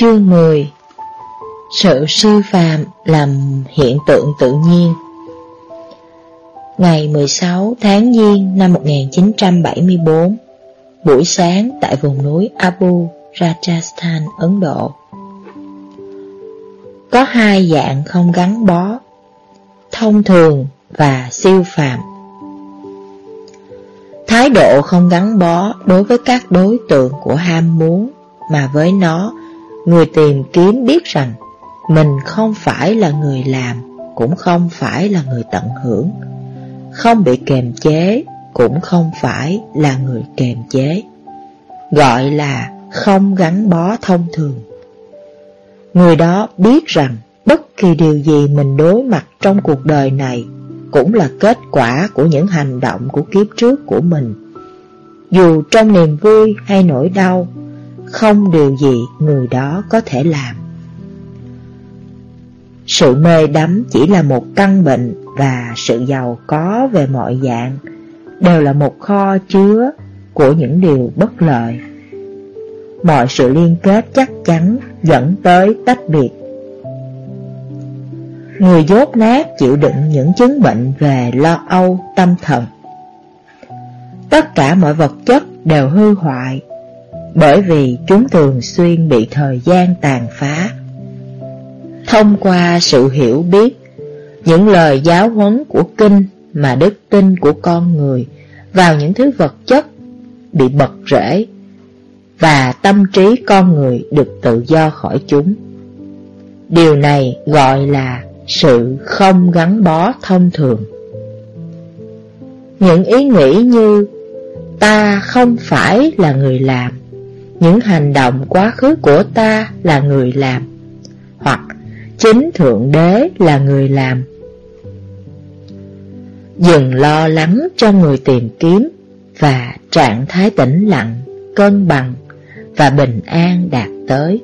Chương 10 Sự siêu phàm làm hiện tượng tự nhiên. Ngày 16 tháng Giêng năm 1974 Buổi sáng tại vùng núi Abu Rajasthan, Ấn Độ Có hai dạng không gắn bó Thông thường và siêu phàm. Thái độ không gắn bó đối với các đối tượng của ham muốn Mà với nó Người tìm kiếm biết rằng mình không phải là người làm, cũng không phải là người tận hưởng, không bị kềm chế, cũng không phải là người kềm chế. Gọi là không gắn bó thông thường. Người đó biết rằng bất kỳ điều gì mình đối mặt trong cuộc đời này cũng là kết quả của những hành động của kiếp trước của mình. Dù trong niềm vui hay nỗi đau, không điều gì người đó có thể làm. Sự mê đắm chỉ là một căn bệnh và sự giàu có về mọi dạng đều là một kho chứa của những điều bất lợi. Mọi sự liên kết chắc chắn dẫn tới tách biệt. Người dốt nát chịu đựng những chứng bệnh về lo âu tâm thần. Tất cả mọi vật chất đều hư hoại bởi vì chúng thường xuyên bị thời gian tàn phá. Thông qua sự hiểu biết, những lời giáo huấn của kinh mà đức tin của con người vào những thứ vật chất bị bật rễ và tâm trí con người được tự do khỏi chúng. Điều này gọi là sự không gắn bó thông thường. Những ý nghĩ như ta không phải là người làm những hành động quá khứ của ta là người làm, hoặc chính Thượng Đế là người làm. Dừng lo lắng cho người tìm kiếm và trạng thái tĩnh lặng, cân bằng và bình an đạt tới.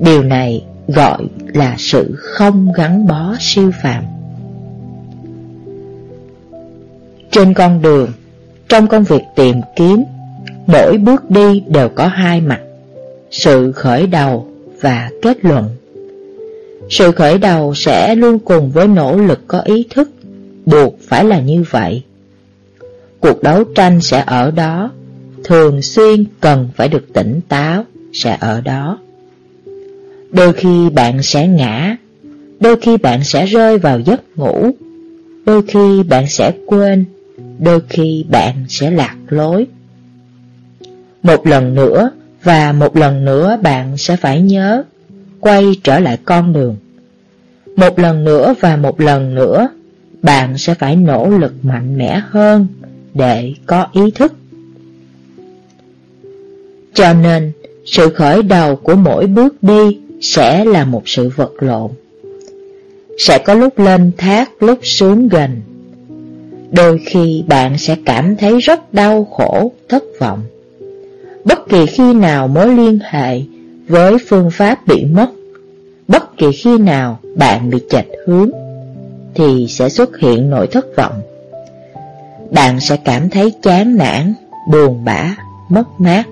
Điều này gọi là sự không gắn bó siêu phàm. Trên con đường, trong công việc tìm kiếm Mỗi bước đi đều có hai mặt, Sự khởi đầu và kết luận. Sự khởi đầu sẽ luôn cùng với nỗ lực có ý thức, Buộc phải là như vậy. Cuộc đấu tranh sẽ ở đó, Thường xuyên cần phải được tỉnh táo Sẽ ở đó. Đôi khi bạn sẽ ngã, Đôi khi bạn sẽ rơi vào giấc ngủ, Đôi khi bạn sẽ quên, Đôi khi bạn sẽ lạc lối một lần nữa và một lần nữa bạn sẽ phải nhớ quay trở lại con đường. Một lần nữa và một lần nữa bạn sẽ phải nỗ lực mạnh mẽ hơn để có ý thức. Cho nên, sự khởi đầu của mỗi bước đi sẽ là một sự vật lộn. Sẽ có lúc lên thác, lúc xuống gần. Đôi khi bạn sẽ cảm thấy rất đau khổ, thất vọng bất kỳ khi nào mối liên hệ với phương pháp bị mất, bất kỳ khi nào bạn bị chệch hướng, thì sẽ xuất hiện nỗi thất vọng. Bạn sẽ cảm thấy chán nản, buồn bã, mất mát.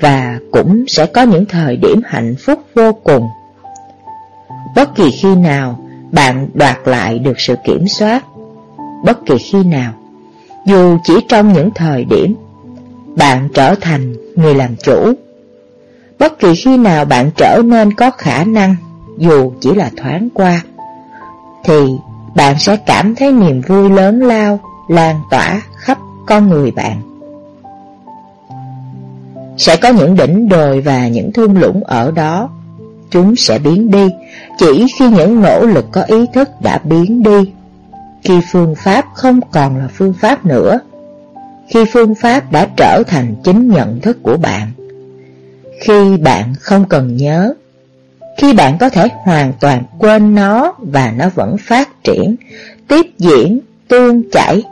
Và cũng sẽ có những thời điểm hạnh phúc vô cùng. Bất kỳ khi nào bạn đoạt lại được sự kiểm soát, bất kỳ khi nào, dù chỉ trong những thời điểm bạn trở thành người làm chủ. Bất kỳ khi nào bạn trở nên có khả năng, dù chỉ là thoáng qua, thì bạn sẽ cảm thấy niềm vui lớn lao, lan tỏa khắp con người bạn. Sẽ có những đỉnh đồi và những thung lũng ở đó, chúng sẽ biến đi chỉ khi những nỗ lực có ý thức đã biến đi. Khi phương pháp không còn là phương pháp nữa, khi phương pháp đã trở thành chính nhận thức của bạn. Khi bạn không cần nhớ, khi bạn có thể hoàn toàn quên nó và nó vẫn phát triển, tiếp diễn, tương chảy,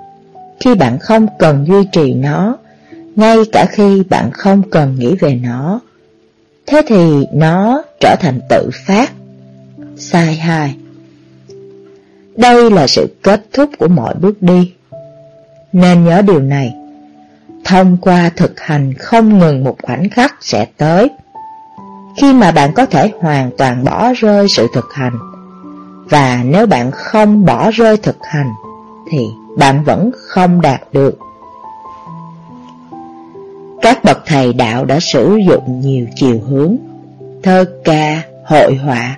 khi bạn không cần duy trì nó, ngay cả khi bạn không cần nghĩ về nó, thế thì nó trở thành tự phát. Sai hai Đây là sự kết thúc của mọi bước đi. Nên nhớ điều này, thông qua thực hành không ngừng một khoảnh khắc sẽ tới. khi mà bạn có thể hoàn toàn bỏ rơi sự thực hành. Và nếu bạn không bỏ rơi thực hành, thì bạn vẫn không đạt được. Các bậc thầy đạo đã sử dụng nhiều chiều hướng, thơ ca, hội họa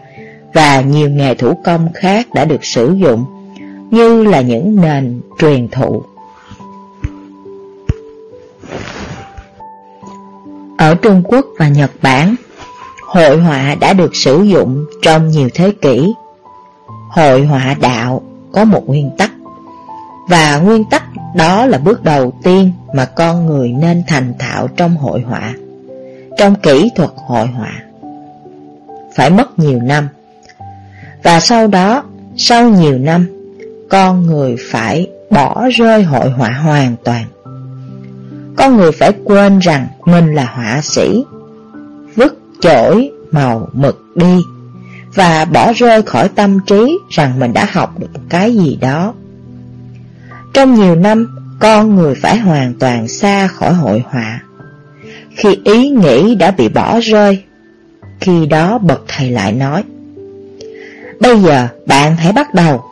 và nhiều nghề thủ công khác đã được sử dụng như là những nền truyền thụ. Ở Trung Quốc và Nhật Bản, hội họa đã được sử dụng trong nhiều thế kỷ. Hội họa đạo có một nguyên tắc, và nguyên tắc đó là bước đầu tiên mà con người nên thành thạo trong hội họa, trong kỹ thuật hội họa. Phải mất nhiều năm, và sau đó, sau nhiều năm, con người phải bỏ rơi hội họa hoàn toàn. Con người phải quên rằng mình là họa sĩ, vứt chổi màu mực đi và bỏ rơi khỏi tâm trí rằng mình đã học được một cái gì đó. Trong nhiều năm, con người phải hoàn toàn xa khỏi hội họa. Khi ý nghĩ đã bị bỏ rơi, khi đó bậc thầy lại nói, Bây giờ bạn hãy bắt đầu.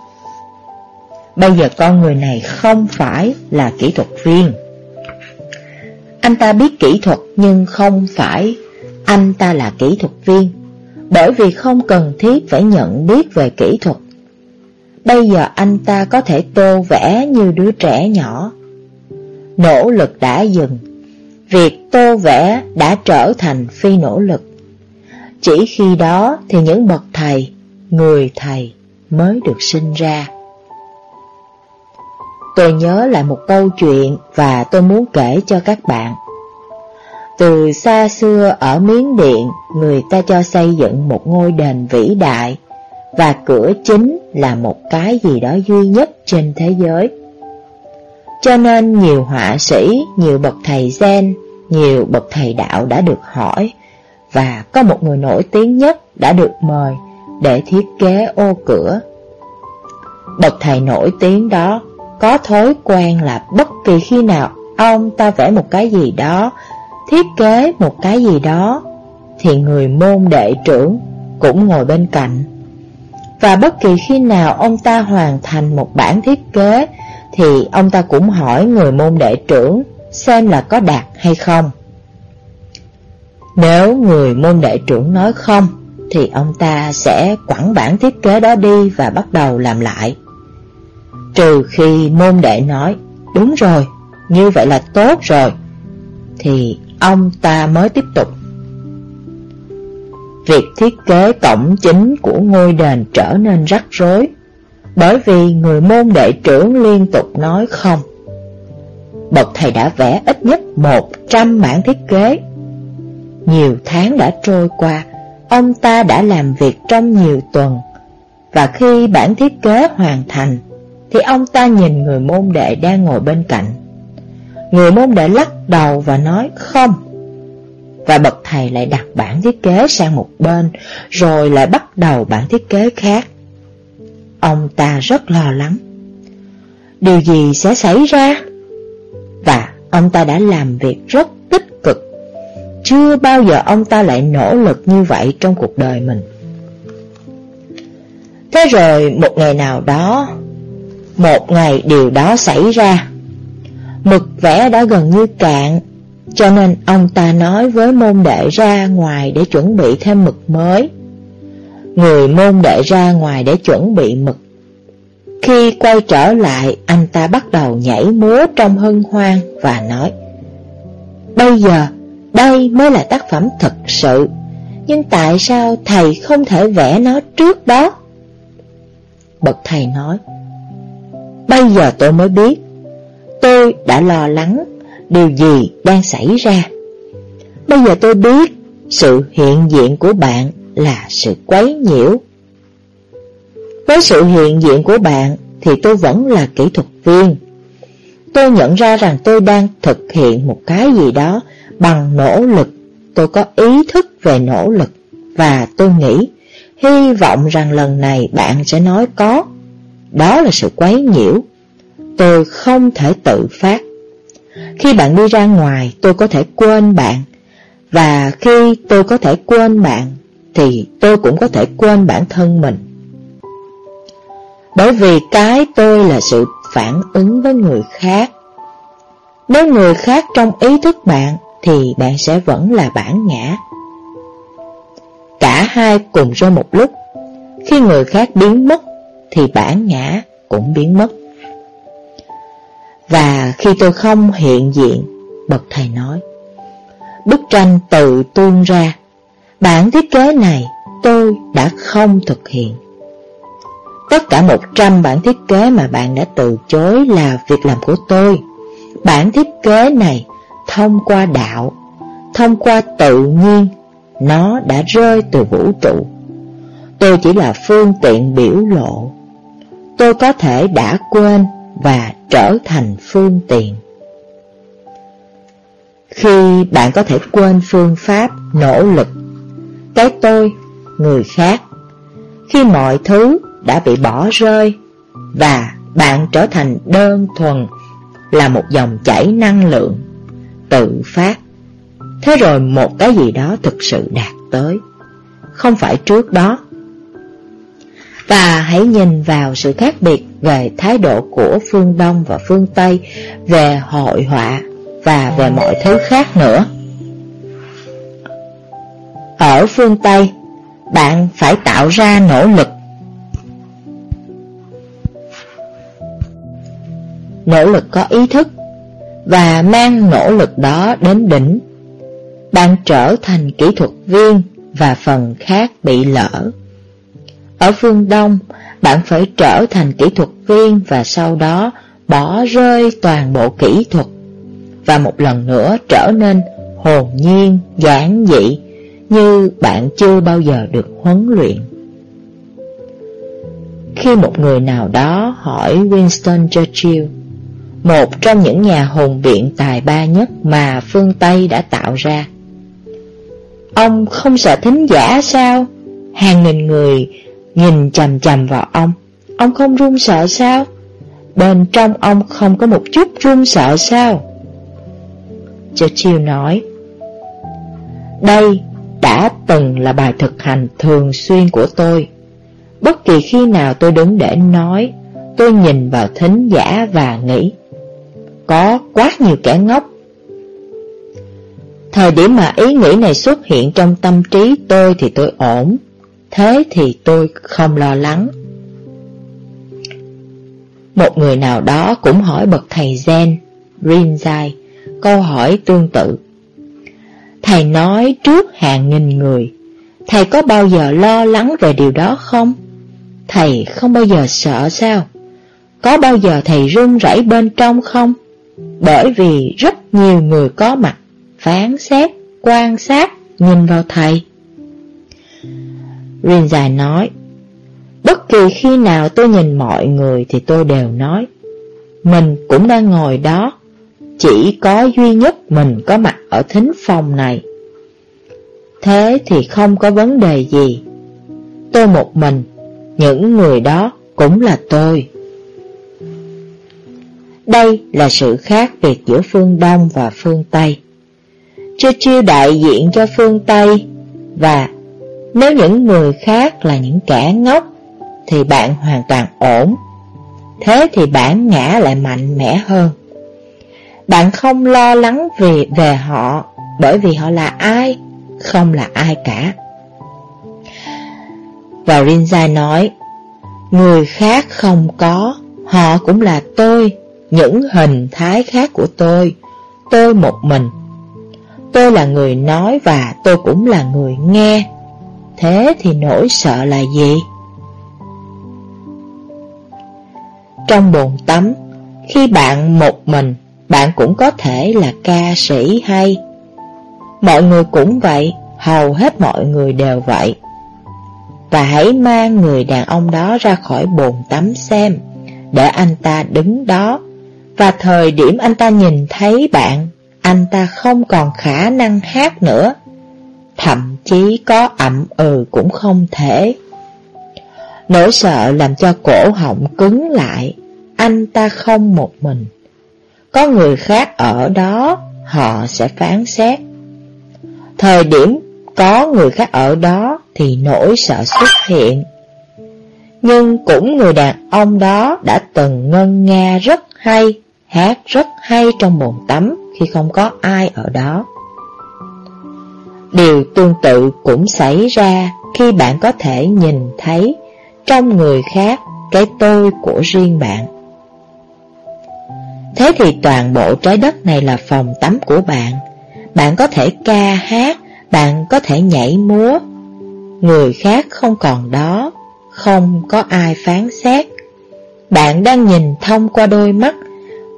Bây giờ con người này không phải là kỹ thuật viên. Anh ta biết kỹ thuật nhưng không phải anh ta là kỹ thuật viên, bởi vì không cần thiết phải nhận biết về kỹ thuật. Bây giờ anh ta có thể tô vẽ như đứa trẻ nhỏ. Nỗ lực đã dừng, việc tô vẽ đã trở thành phi nỗ lực. Chỉ khi đó thì những bậc thầy, người thầy mới được sinh ra. Tôi nhớ lại một câu chuyện và tôi muốn kể cho các bạn. Từ xa xưa ở Miến Điện, người ta cho xây dựng một ngôi đền vĩ đại, và cửa chính là một cái gì đó duy nhất trên thế giới. Cho nên nhiều họa sĩ, nhiều bậc thầy gen, nhiều bậc thầy đạo đã được hỏi, và có một người nổi tiếng nhất đã được mời để thiết kế ô cửa. Bậc thầy nổi tiếng đó có thói quen là bất kỳ khi nào ông ta vẽ một cái gì đó, thiết kế một cái gì đó, thì người môn đệ trưởng cũng ngồi bên cạnh. Và bất kỳ khi nào ông ta hoàn thành một bản thiết kế, thì ông ta cũng hỏi người môn đệ trưởng xem là có đạt hay không. Nếu người môn đệ trưởng nói không, thì ông ta sẽ quẳng bản thiết kế đó đi và bắt đầu làm lại. Trừ khi môn đệ nói, đúng rồi, như vậy là tốt rồi, thì ông ta mới tiếp tục. Việc thiết kế cổng chính của ngôi đền trở nên rắc rối, bởi vì người môn đệ trưởng liên tục nói không. Bậc thầy đã vẽ ít nhất 100 bản thiết kế. Nhiều tháng đã trôi qua, ông ta đã làm việc trong nhiều tuần, và khi bản thiết kế hoàn thành, thì ông ta nhìn người môn đệ đang ngồi bên cạnh. Người môn đệ lắc đầu và nói không. Và bậc thầy lại đặt bản thiết kế sang một bên, rồi lại bắt đầu bản thiết kế khác. Ông ta rất lo lắng. Điều gì sẽ xảy ra? Và ông ta đã làm việc rất tích cực. Chưa bao giờ ông ta lại nỗ lực như vậy trong cuộc đời mình. Thế rồi một ngày nào đó, một ngày điều đó xảy ra. Mực vẽ đã gần như cạn, cho nên ông ta nói với môn đệ ra ngoài để chuẩn bị thêm mực mới. Người môn đệ ra ngoài để chuẩn bị mực. Khi quay trở lại, anh ta bắt đầu nhảy múa trong hân hoan và nói Bây giờ, đây mới là tác phẩm thật sự, nhưng tại sao thầy không thể vẽ nó trước đó? Bậc thầy nói Bây giờ tôi mới biết. Tôi đã lo lắng Điều gì đang xảy ra. Bây giờ tôi biết Sự hiện diện của bạn Là sự quấy nhiễu. Với sự hiện diện của bạn Thì tôi vẫn là kỹ thuật viên. Tôi nhận ra rằng tôi đang thực hiện một cái gì đó Bằng nỗ lực. Tôi có ý thức về nỗ lực Và tôi nghĩ, Hy vọng rằng lần này bạn sẽ nói có đó là sự quấy nhiễu. Tôi không thể tự phát. Khi bạn đi ra ngoài, tôi có thể quên bạn. Và khi tôi có thể quên bạn, thì tôi cũng có thể quên bản thân mình. Bởi vì cái tôi là sự phản ứng với người khác. Nếu người khác trong ý thức bạn, thì bạn sẽ vẫn là bản ngã. Cả hai cùng rơi một lúc, khi người khác biến mất, thì bản ngã cũng biến mất. Và khi tôi không hiện diện, bậc thầy nói, bức tranh tự tuôn ra, bản thiết kế này tôi đã không thực hiện. Tất cả 100 bản thiết kế mà bạn đã từ chối là việc làm của tôi. Bản thiết kế này thông qua đạo, thông qua tự nhiên, nó đã rơi từ vũ trụ. Tôi chỉ là phương tiện biểu lộ. Tôi có thể đã quên và trở thành phương tiện. Khi bạn có thể quên phương pháp, nỗ lực, cái tôi, người khác, khi mọi thứ đã bị bỏ rơi và bạn trở thành đơn thuần là một dòng chảy năng lượng tự phát. Thế rồi một cái gì đó thực sự đạt tới, không phải trước đó. Và hãy nhìn vào sự khác biệt về thái độ của phương Đông và phương Tây về hội họa và về mọi thứ khác nữa. Ở phương Tây, bạn phải tạo ra nỗ lực. Nỗ lực có ý thức và mang nỗ lực đó đến đỉnh. Bạn trở thành kỹ thuật viên và phần khác bị lỡ. Ở phương Đông, bạn phải trở thành kỹ thuật viên và sau đó bỏ rơi toàn bộ kỹ thuật và một lần nữa trở nên hồn nhiên, giản dị như bạn chưa bao giờ được huấn luyện. Khi một người nào đó hỏi Winston Churchill, một trong những nhà hùng biện tài ba nhất mà phương Tây đã tạo ra, Ông không sợ thính giả sao? Hàng nghìn người nhìn chầm chầm vào ông, ông không run sợ sao? Bên trong ông không có một chút run sợ sao? Churchill nói, Đây đã từng là bài thực hành thường xuyên của tôi. Bất kỳ khi nào tôi đứng để nói, tôi nhìn vào thính giả và nghĩ, có quá nhiều kẻ ngốc. Thời điểm mà ý nghĩ này xuất hiện trong tâm trí tôi thì tôi ổn, thế thì tôi không lo lắng. Một người nào đó cũng hỏi bậc thầy Zen, Rinzai, câu hỏi tương tự. Thầy nói trước hàng nghìn người, thầy có bao giờ lo lắng về điều đó không? Thầy không bao giờ sợ sao? Có bao giờ thầy run rẩy bên trong không? Bởi vì rất nhiều người có mặt, phán xét, quan sát, nhìn vào thầy. Rin dài nói, bất kỳ khi nào tôi nhìn mọi người thì tôi đều nói, mình cũng đang ngồi đó, chỉ có duy nhất mình có mặt ở thính phòng này. Thế thì không có vấn đề gì. Tôi một mình, những người đó cũng là tôi. Đây là sự khác biệt giữa phương Đông và phương Tây. Churchill đại diện cho phương Tây và nếu những người khác là những kẻ ngốc thì bạn hoàn toàn ổn. Thế thì bản ngã lại mạnh mẽ hơn. Bạn không lo lắng về, về họ bởi vì họ là ai, không là ai cả. Và Rinzai nói, người khác không có, họ cũng là tôi, những hình thái khác của tôi, tôi một mình. Tôi là người nói và tôi cũng là người nghe. Thế thì nỗi sợ là gì? Trong bồn tắm, khi bạn một mình bạn cũng có thể là ca sĩ hay. Mọi người cũng vậy, hầu hết mọi người đều vậy. Và hãy mang người đàn ông đó ra khỏi bồn tắm xem, để anh ta đứng đó. Và thời điểm anh ta nhìn thấy bạn, anh ta không còn khả năng hát nữa. Thậm chí có ậm ừ cũng không thể. Nỗi sợ làm cho cổ họng cứng lại, anh ta không một mình. Có người khác ở đó, họ sẽ phán xét. Thời điểm có người khác ở đó thì nỗi sợ xuất hiện. Nhưng cũng người đàn ông đó đã từng ngân nga rất hay, hát rất hay trong bồn tắm khi không có ai ở đó. Điều tương tự cũng xảy ra khi bạn có thể nhìn thấy trong người khác cái tôi của riêng bạn. Thế thì toàn bộ trái đất này là phòng tắm của bạn. Bạn có thể ca hát, bạn có thể nhảy múa. Người khác không còn đó, không có ai phán xét. Bạn đang nhìn thông qua đôi mắt,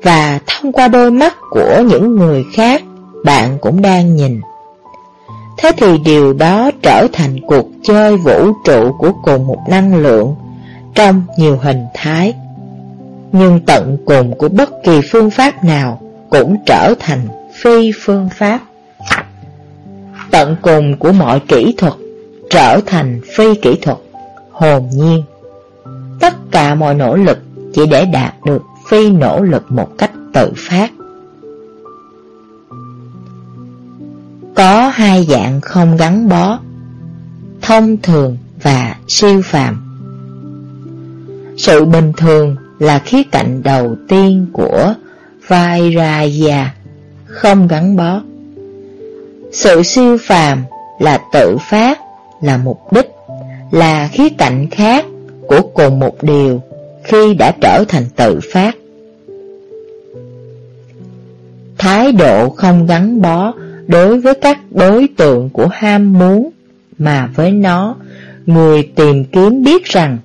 và thông qua đôi mắt của những người khác, bạn cũng đang nhìn. Thế thì điều đó trở thành cuộc chơi vũ trụ của cùng một năng lượng trong nhiều hình thái. Nhưng tận cùng của bất kỳ phương pháp nào cũng trở thành phi phương pháp. Tận cùng của mọi kỹ thuật trở thành phi kỹ thuật, hồn nhiên. Tất cả mọi nỗ lực chỉ để đạt được phi nỗ lực một cách tự phát. Có hai dạng không gắn bó, thông thường và siêu phàm. Sự bình thường là khía cạnh đầu tiên của Vairaya, không gắn bó. Sự siêu phàm là tự phát, là mục đích, là khía cạnh khác của cùng một điều khi đã trở thành tự phát. Thái độ không gắn bó đối với các đối tượng của ham muốn, mà với nó, người tìm kiếm biết rằng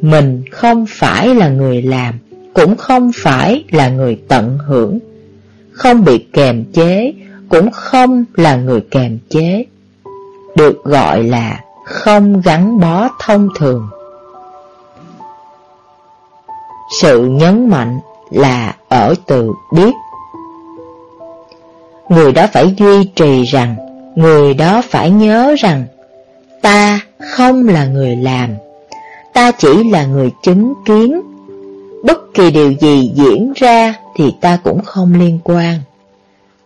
mình không phải là người làm, cũng không phải là người tận hưởng, không bị kềm chế, cũng không là người kềm chế, được gọi là không gắn bó thông thường. Sự nhấn mạnh là ở từ biết. Người đó phải duy trì rằng, người đó phải nhớ rằng, ta không là người làm, ta chỉ là người chứng kiến. Bất kỳ điều gì diễn ra thì ta cũng không liên quan.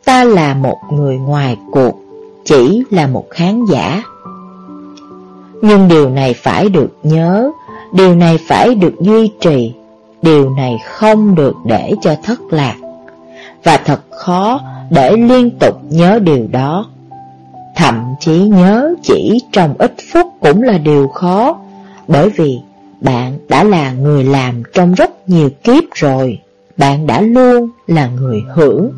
Ta là một người ngoài cuộc, chỉ là một khán giả. Nhưng điều này phải được nhớ, điều này phải được duy trì, điều này không được để cho thất lạc. Và thật khó để liên tục nhớ điều đó. Thậm chí nhớ chỉ trong ít phút cũng là điều khó, bởi vì bạn đã là người làm trong rất nhiều kiếp rồi, bạn đã luôn là người hưởng.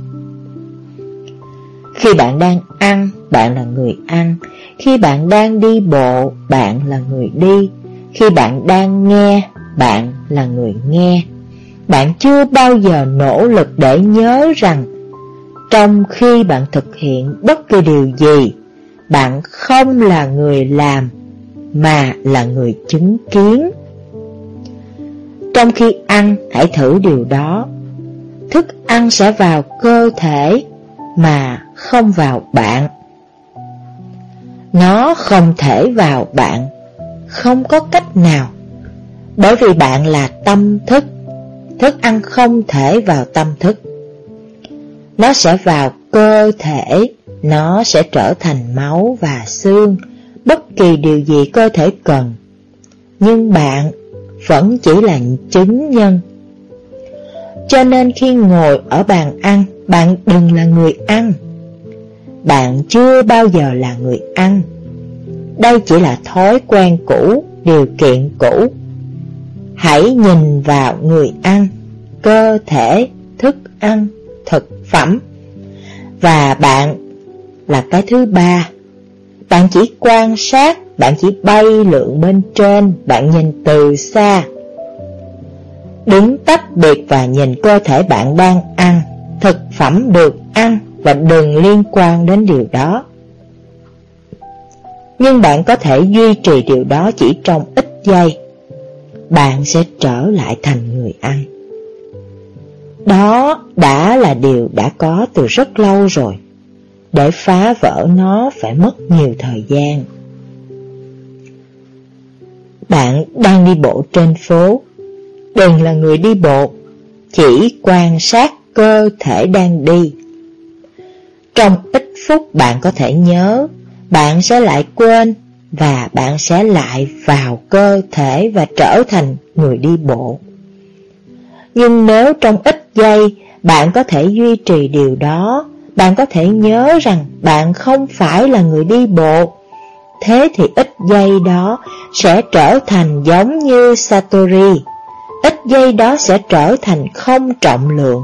Khi bạn đang ăn, bạn là người ăn. Khi bạn đang đi bộ, bạn là người đi. Khi bạn đang nghe, bạn là người nghe. Bạn chưa bao giờ nỗ lực để nhớ rằng trong khi bạn thực hiện bất kỳ điều gì, bạn không là người làm mà là người chứng kiến. Trong khi ăn, hãy thử điều đó. Thức ăn sẽ vào cơ thể mà không vào bạn. Nó không thể vào bạn, không có cách nào. Bởi vì bạn là tâm thức, thức ăn không thể vào tâm thức. Nó sẽ vào cơ thể, nó sẽ trở thành máu và xương, bất kỳ điều gì cơ thể cần. Nhưng bạn vẫn chỉ là chứng nhân. Cho nên khi ngồi ở bàn ăn, bạn đừng là người ăn. Bạn chưa bao giờ là người ăn. Đây chỉ là thói quen cũ, điều kiện cũ. Hãy nhìn vào người ăn, cơ thể, thức ăn, thực phẩm. Và bạn là cái thứ ba. Bạn chỉ quan sát, bạn chỉ bay lượn bên trên, bạn nhìn từ xa. Đứng tách biệt và nhìn cơ thể bạn đang ăn, thực phẩm được ăn và đừng liên quan đến điều đó. Nhưng bạn có thể duy trì điều đó chỉ trong ít giây. Bạn sẽ trở lại thành người ăn. Đó đã là điều đã có từ rất lâu rồi. Để phá vỡ nó phải mất nhiều thời gian. Bạn đang đi bộ trên phố. Đừng là người đi bộ, chỉ quan sát cơ thể đang đi. Trong ít phút bạn có thể nhớ bạn sẽ lại quên và bạn sẽ lại vào cơ thể và trở thành người đi bộ. Nhưng nếu trong ít giây bạn có thể duy trì điều đó, bạn có thể nhớ rằng bạn không phải là người đi bộ. Thế thì ít giây đó sẽ trở thành giống như Satori. Ít giây đó sẽ trở thành không trọng lượng.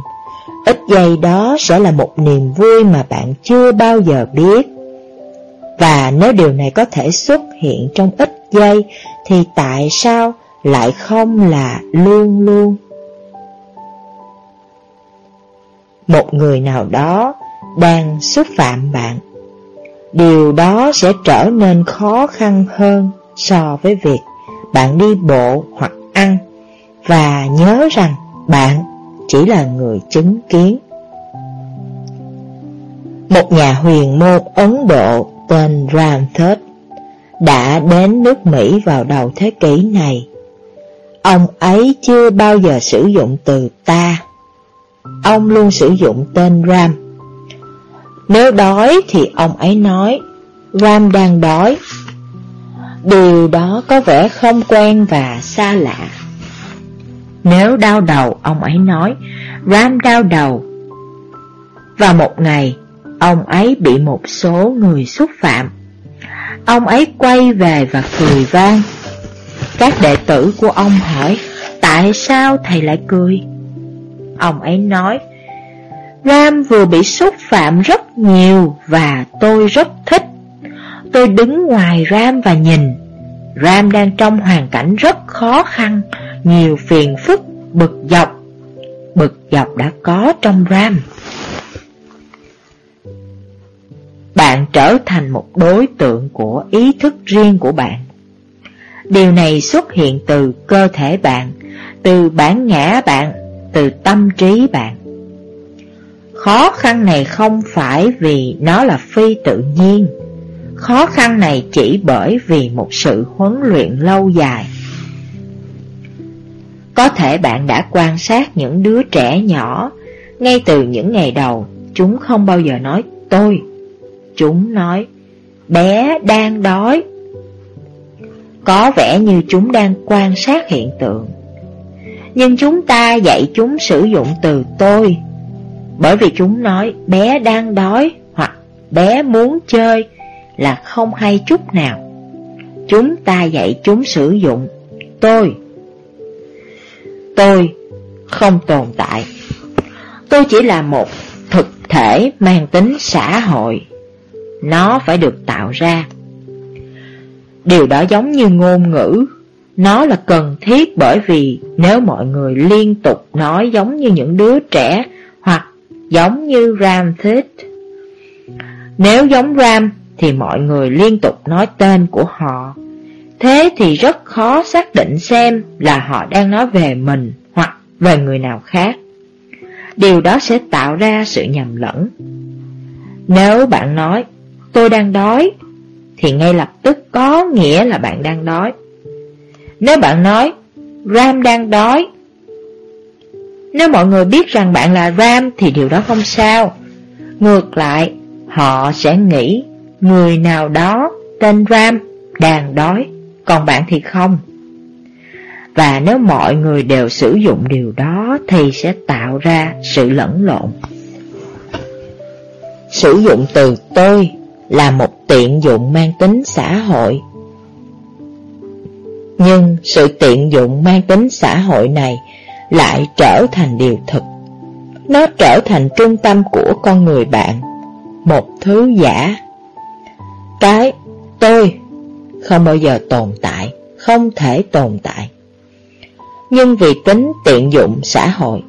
Ít giây đó sẽ là một niềm vui mà bạn chưa bao giờ biết. Và nếu điều này có thể xuất hiện trong ít giây, thì tại sao lại không là luôn luôn? Một người nào đó đang xúc phạm bạn, Điều đó sẽ trở nên khó khăn hơn so với việc bạn đi bộ hoặc ăn Và nhớ rằng bạn chỉ là người chứng kiến Một nhà huyền môn Ấn Độ tên Ramthod đã đến nước Mỹ vào đầu thế kỷ này. Ông ấy chưa bao giờ sử dụng từ ta. Ông luôn sử dụng tên Ram. Nếu đói thì ông ấy nói Ram đang đói. Điều đó có vẻ không quen và xa lạ. Nếu đau đầu, ông ấy nói Ram đau đầu. Và một ngày, ông ấy bị một số người xúc phạm. Ông ấy quay về và cười vang. Các đệ tử của ông hỏi, tại sao thầy lại cười? Ông ấy nói, Ram vừa bị xúc phạm rất nhiều và tôi rất thích. Tôi đứng ngoài Ram và nhìn. Ram đang trong hoàn cảnh rất khó khăn, nhiều phiền phức, bực dọc. Bực dọc đã có trong Ram bạn trở thành một đối tượng của ý thức riêng của bạn. Điều này xuất hiện từ cơ thể bạn, từ bản ngã bạn, từ tâm trí bạn. Khó khăn này không phải vì nó là phi tự nhiên. Khó khăn này chỉ bởi vì một sự huấn luyện lâu dài. Có thể bạn đã quan sát những đứa trẻ nhỏ, ngay từ những ngày đầu, chúng không bao giờ nói tôi Chúng nói, bé đang đói. Có vẻ như chúng đang quan sát hiện tượng. Nhưng chúng ta dạy chúng sử dụng từ tôi, bởi vì chúng nói bé đang đói hoặc bé muốn chơi là không hay chút nào. Chúng ta dạy chúng sử dụng tôi. Tôi không tồn tại. Tôi chỉ là một thực thể mang tính xã hội nó phải được tạo ra. Điều đó giống như ngôn ngữ, nó là cần thiết bởi vì nếu mọi người liên tục nói giống như những đứa trẻ hoặc giống như Ram thích. Nếu giống Ram thì mọi người liên tục nói tên của họ. Thế thì rất khó xác định xem là họ đang nói về mình hoặc về người nào khác. Điều đó sẽ tạo ra sự nhầm lẫn. Nếu bạn nói tôi đang đói, thì ngay lập tức có nghĩa là bạn đang đói. Nếu bạn nói, Ram đang đói, nếu mọi người biết rằng bạn là Ram thì điều đó không sao. Ngược lại, họ sẽ nghĩ người nào đó tên Ram đang đói, còn bạn thì không. Và nếu mọi người đều sử dụng điều đó thì sẽ tạo ra sự lẫn lộn. Sử dụng từ tôi là một tiện dụng mang tính xã hội. Nhưng sự tiện dụng mang tính xã hội này lại trở thành điều thực. Nó trở thành trung tâm của con người bạn, một thứ giả. Cái tôi không bao giờ tồn tại, không thể tồn tại. Nhưng vì tính tiện dụng xã hội,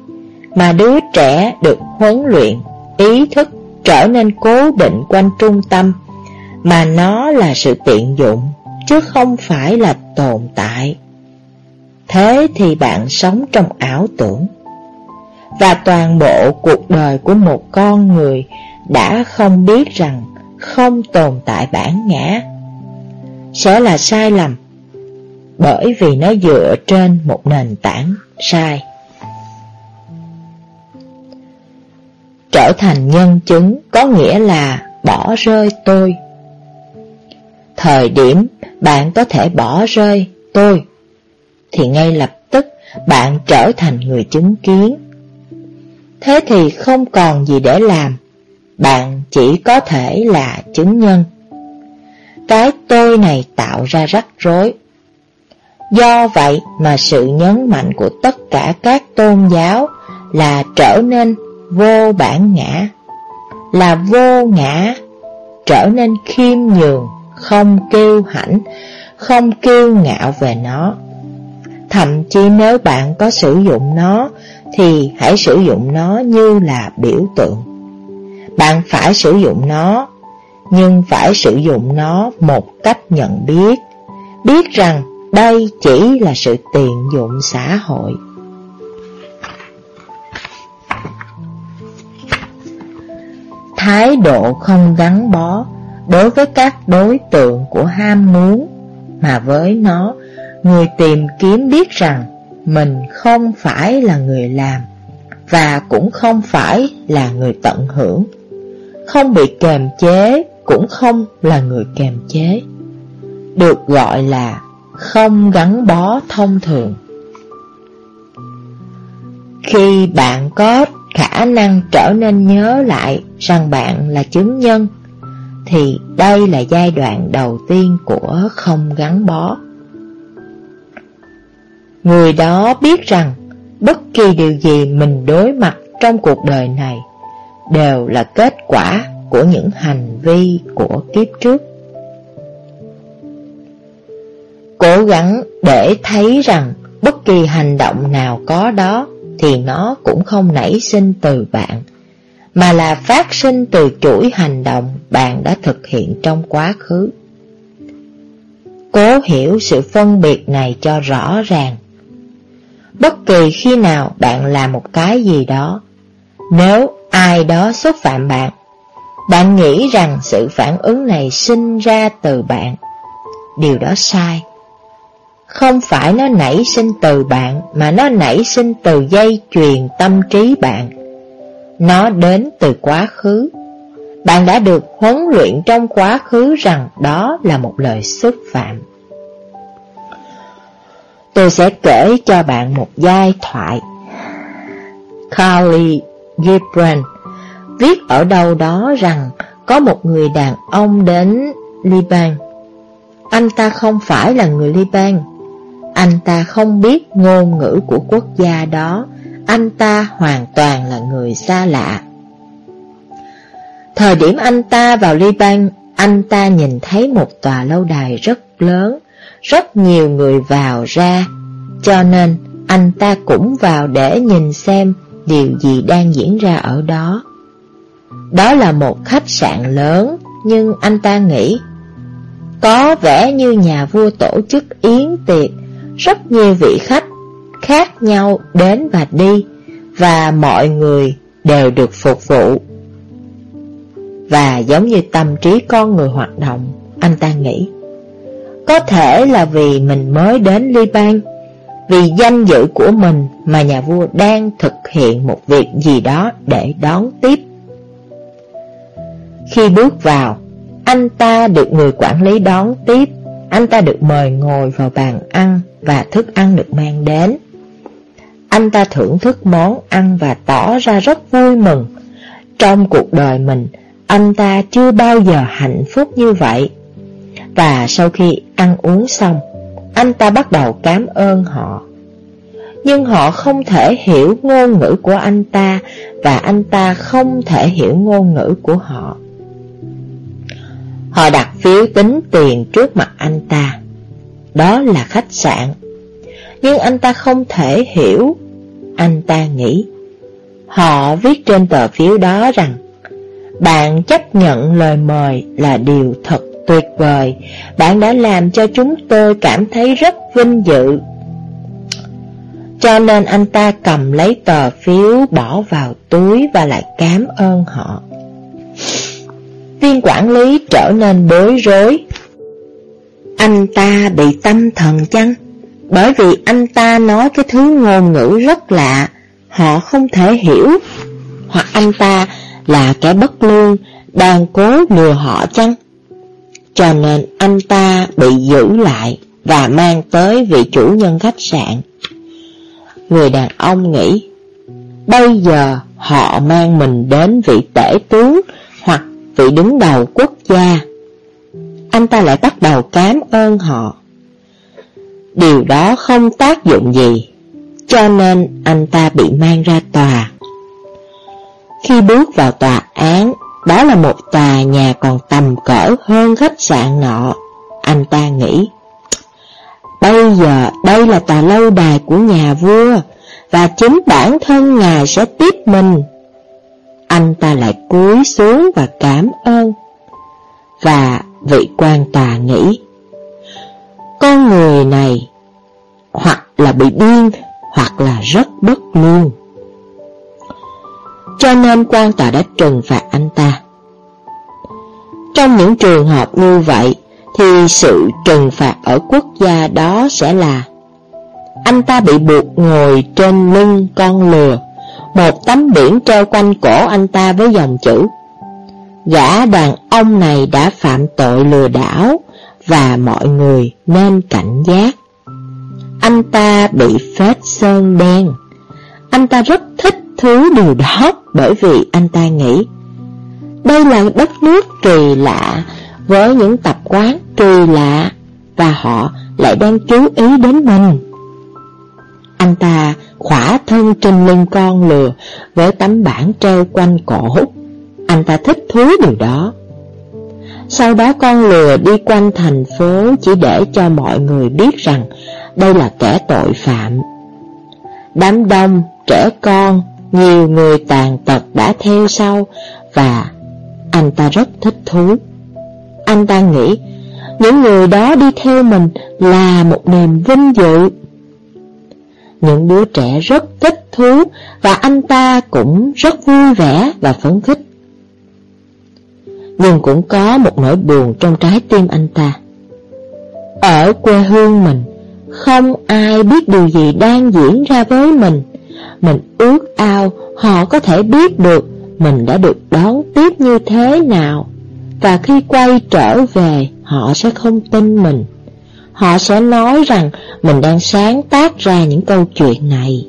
mà đứa trẻ được huấn luyện ý thức trở nên cố định quanh trung tâm, mà nó là sự tiện dụng, chứ không phải là tồn tại. Thế thì bạn sống trong ảo tưởng. Và toàn bộ cuộc đời của một con người đã không biết rằng không tồn tại bản ngã sẽ là sai lầm bởi vì nó dựa trên một nền tảng sai. Trở thành nhân chứng có nghĩa là bỏ rơi tôi. thời điểm bạn có thể bỏ rơi tôi, thì ngay lập tức bạn trở thành người chứng kiến. Thế thì không còn gì để làm, bạn chỉ có thể là chứng nhân. Cái tôi này tạo ra rắc rối. Do vậy mà sự nhấn mạnh của tất cả các tôn giáo là trở nên vô bản ngã, là vô ngã, trở nên khiêm nhường, không kêu hãnh, không kêu ngạo về nó. Thậm chí nếu bạn có sử dụng nó, thì hãy sử dụng nó như là biểu tượng. Bạn phải sử dụng nó, nhưng phải sử dụng nó một cách nhận biết, biết rằng đây chỉ là sự tiện dụng xã hội. Thái độ không gắn bó đối với các đối tượng của ham muốn, mà với nó, người tìm kiếm biết rằng mình không phải là người làm, và cũng không phải là người tận hưởng, không bị kềm chế, cũng không là người kềm chế, được gọi là không gắn bó thông thường. Khi bạn có khả năng trở nên nhớ lại rằng bạn là chứng nhân, thì đây là giai đoạn đầu tiên của không gắn bó. Người đó biết rằng bất kỳ điều gì mình đối mặt trong cuộc đời này đều là kết quả của những hành vi của kiếp trước. Cố gắng để thấy rằng bất kỳ hành động nào có đó thì nó cũng không nảy sinh từ bạn, mà là phát sinh từ chuỗi hành động bạn đã thực hiện trong quá khứ. Cố hiểu sự phân biệt này cho rõ ràng. Bất kỳ khi nào bạn làm một cái gì đó, nếu ai đó xúc phạm bạn, bạn nghĩ rằng sự phản ứng này sinh ra từ bạn. Điều đó sai. Không phải nó nảy sinh từ bạn, mà nó nảy sinh từ dây chuyền tâm trí bạn. Nó đến từ quá khứ. Bạn đã được huấn luyện trong quá khứ rằng đó là một lời xúc phạm. Tôi sẽ kể cho bạn một giai thoại. Carly Gibran viết ở đâu đó rằng có một người đàn ông đến Liban. Anh ta không phải là người Liban. Anh ta không biết ngôn ngữ của quốc gia đó. Anh ta hoàn toàn là người xa lạ. Thời điểm anh ta vào Liban, anh ta nhìn thấy một tòa lâu đài rất lớn, rất nhiều người vào ra, cho nên anh ta cũng vào để nhìn xem điều gì đang diễn ra ở đó. Đó là một khách sạn lớn, nhưng anh ta nghĩ có vẻ như nhà vua tổ chức yến tiệc, rất nhiều vị khách khác nhau đến và đi, và mọi người đều được phục vụ. Và giống như tâm trí con người hoạt động, anh ta nghĩ, có thể là vì mình mới đến Liban, vì danh dự của mình mà nhà vua đang thực hiện một việc gì đó để đón tiếp. Khi bước vào, anh ta được người quản lý đón tiếp, anh ta được mời ngồi vào bàn ăn và thức ăn được mang đến. Anh ta thưởng thức món ăn và tỏ ra rất vui mừng. Trong cuộc đời mình, anh ta chưa bao giờ hạnh phúc như vậy. Và sau khi ăn uống xong, anh ta bắt đầu cảm ơn họ. Nhưng họ không thể hiểu ngôn ngữ của anh ta và anh ta không thể hiểu ngôn ngữ của họ. Họ đặt phiếu tính tiền trước mặt anh ta. Đó là khách sạn. Nhưng anh ta không thể hiểu. Anh ta nghĩ. Họ viết trên tờ phiếu đó rằng, Bạn chấp nhận lời mời là điều thật tuyệt vời. Bạn đã làm cho chúng tôi cảm thấy rất vinh dự. Cho nên anh ta cầm lấy tờ phiếu bỏ vào túi và lại cảm ơn họ. Viên quản lý trở nên bối rối. Anh ta bị tâm thần chăng? Bởi vì anh ta nói cái thứ ngôn ngữ rất lạ, họ không thể hiểu. Hoặc anh ta là kẻ bất lương, đang cố lừa họ chăng? cho nên anh ta bị giữ lại và mang tới vị chủ nhân khách sạn. Người đàn ông nghĩ, bây giờ họ mang mình đến vị tể tướng hoặc vị đứng đầu quốc gia. Anh ta lại bắt đầu cám ơn họ. Điều đó không tác dụng gì, cho nên anh ta bị mang ra tòa. Khi bước vào tòa án, đó là một tòa nhà còn tầm cỡ hơn khách sạn nọ. Anh ta nghĩ, bây giờ đây là tòa lâu đài của nhà vua, và chính bản thân ngài sẽ tiếp mình. Anh ta lại cúi xuống và cảm ơn. Và vị quan tòa nghĩ, con người này hoặc là bị điên, hoặc là rất bất lương. Cho nên quan tòa đã trừng phạt anh ta. Trong những trường hợp như vậy, thì sự trừng phạt ở quốc gia đó sẽ là anh ta bị buộc ngồi trên lưng con lừa, một tấm biển treo quanh cổ anh ta với dòng chữ Gã đàn ông này đã phạm tội lừa đảo và mọi người nên cảnh giác. Anh ta bị phết sơn đen. Anh ta rất thích thứ điều đó bởi vì anh ta nghĩ đây là đất nước kỳ lạ với những tập quán kỳ lạ và họ lại đang chú ý đến mình. Anh ta khỏa thân trên lưng con lừa với tấm bảng treo quanh cổ. Anh ta thích thú điều đó. Sau đó con lừa đi quanh thành phố chỉ để cho mọi người biết rằng đây là kẻ tội phạm. Đám đông, trẻ con, nhiều người tàn tật đã theo sau và anh ta rất thích thú. Anh ta nghĩ những người đó đi theo mình là một niềm vinh dự. Những đứa trẻ rất thích thú và anh ta cũng rất vui vẻ và phấn khích. Nhưng cũng có một nỗi buồn trong trái tim anh ta. Ở quê hương mình, không ai biết điều gì đang diễn ra với mình. Mình ước ao họ có thể biết được mình đã được đón tiếp như thế nào. Và khi quay trở về, họ sẽ không tin mình. Họ sẽ nói rằng mình đang sáng tác ra những câu chuyện này.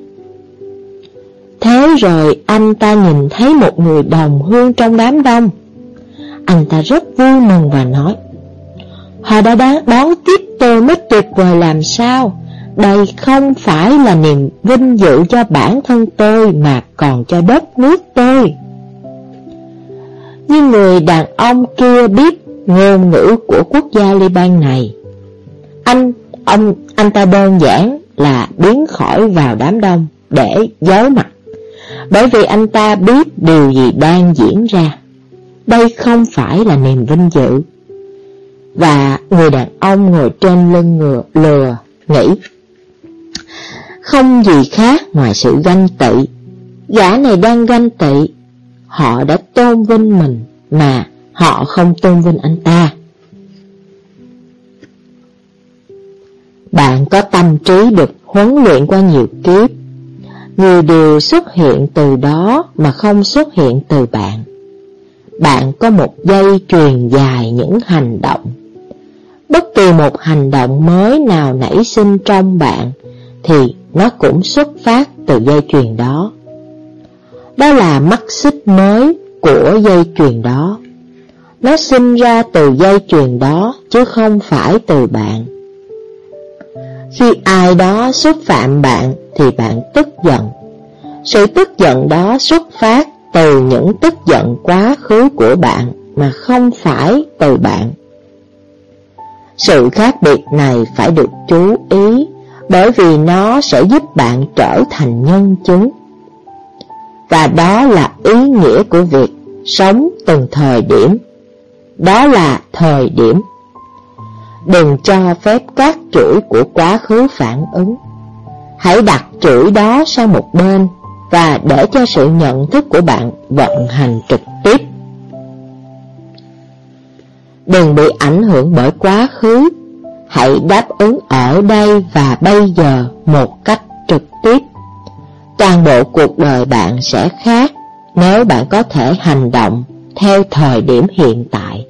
Thế rồi anh ta nhìn thấy một người đồng hương trong đám đông. Anh ta rất vui mừng và nói, Họ đã đáng đón tiếp tôi mất tuyệt vời làm sao. Đây không phải là niềm vinh dự cho bản thân tôi mà còn cho đất nước tôi. Nhưng người đàn ông kia biết ngôn ngữ của quốc gia Liban này. Anh, ông, anh ta đơn giản là biến khỏi vào đám đông để giấu mặt. Bởi vì anh ta biết điều gì đang diễn ra. Đây không phải là niềm vinh dự. Và người đàn ông ngồi trên lưng ngựa lừa nghĩ Không gì khác ngoài sự ganh tị. Gã này đang ganh tị. Họ đã tôn vinh mình Mà họ không tôn vinh anh ta. Bạn có tâm trí được huấn luyện qua nhiều kiếp. Người đều xuất hiện từ đó mà không xuất hiện từ bạn. Bạn có một dây truyền dài những hành động. Bất kỳ một hành động mới nào nảy sinh trong bạn Thì nó cũng xuất phát từ dây chuyền đó. Đó là mắt xích mới của dây chuyền đó. Nó sinh ra từ dây chuyền đó chứ không phải từ bạn. Khi ai đó xúc phạm bạn thì bạn tức giận. Sự tức giận đó xuất phát từ những tức giận quá khứ của bạn mà không phải từ bạn sự khác biệt này phải được chú ý, bởi vì nó sẽ giúp bạn trở thành nhân chứng. Và đó là ý nghĩa của việc sống từng thời điểm. Đó là thời điểm. Đừng cho phép các chuỗi của quá khứ phản ứng. Hãy đặt chuỗi đó sang một bên và để cho sự nhận thức của bạn vận hành trực tiếp. Đừng bị ảnh hưởng bởi quá khứ. Hãy đáp ứng ở đây và bây giờ một cách trực tiếp. Toàn bộ cuộc đời bạn sẽ khác Nếu bạn có thể hành động theo thời điểm hiện tại.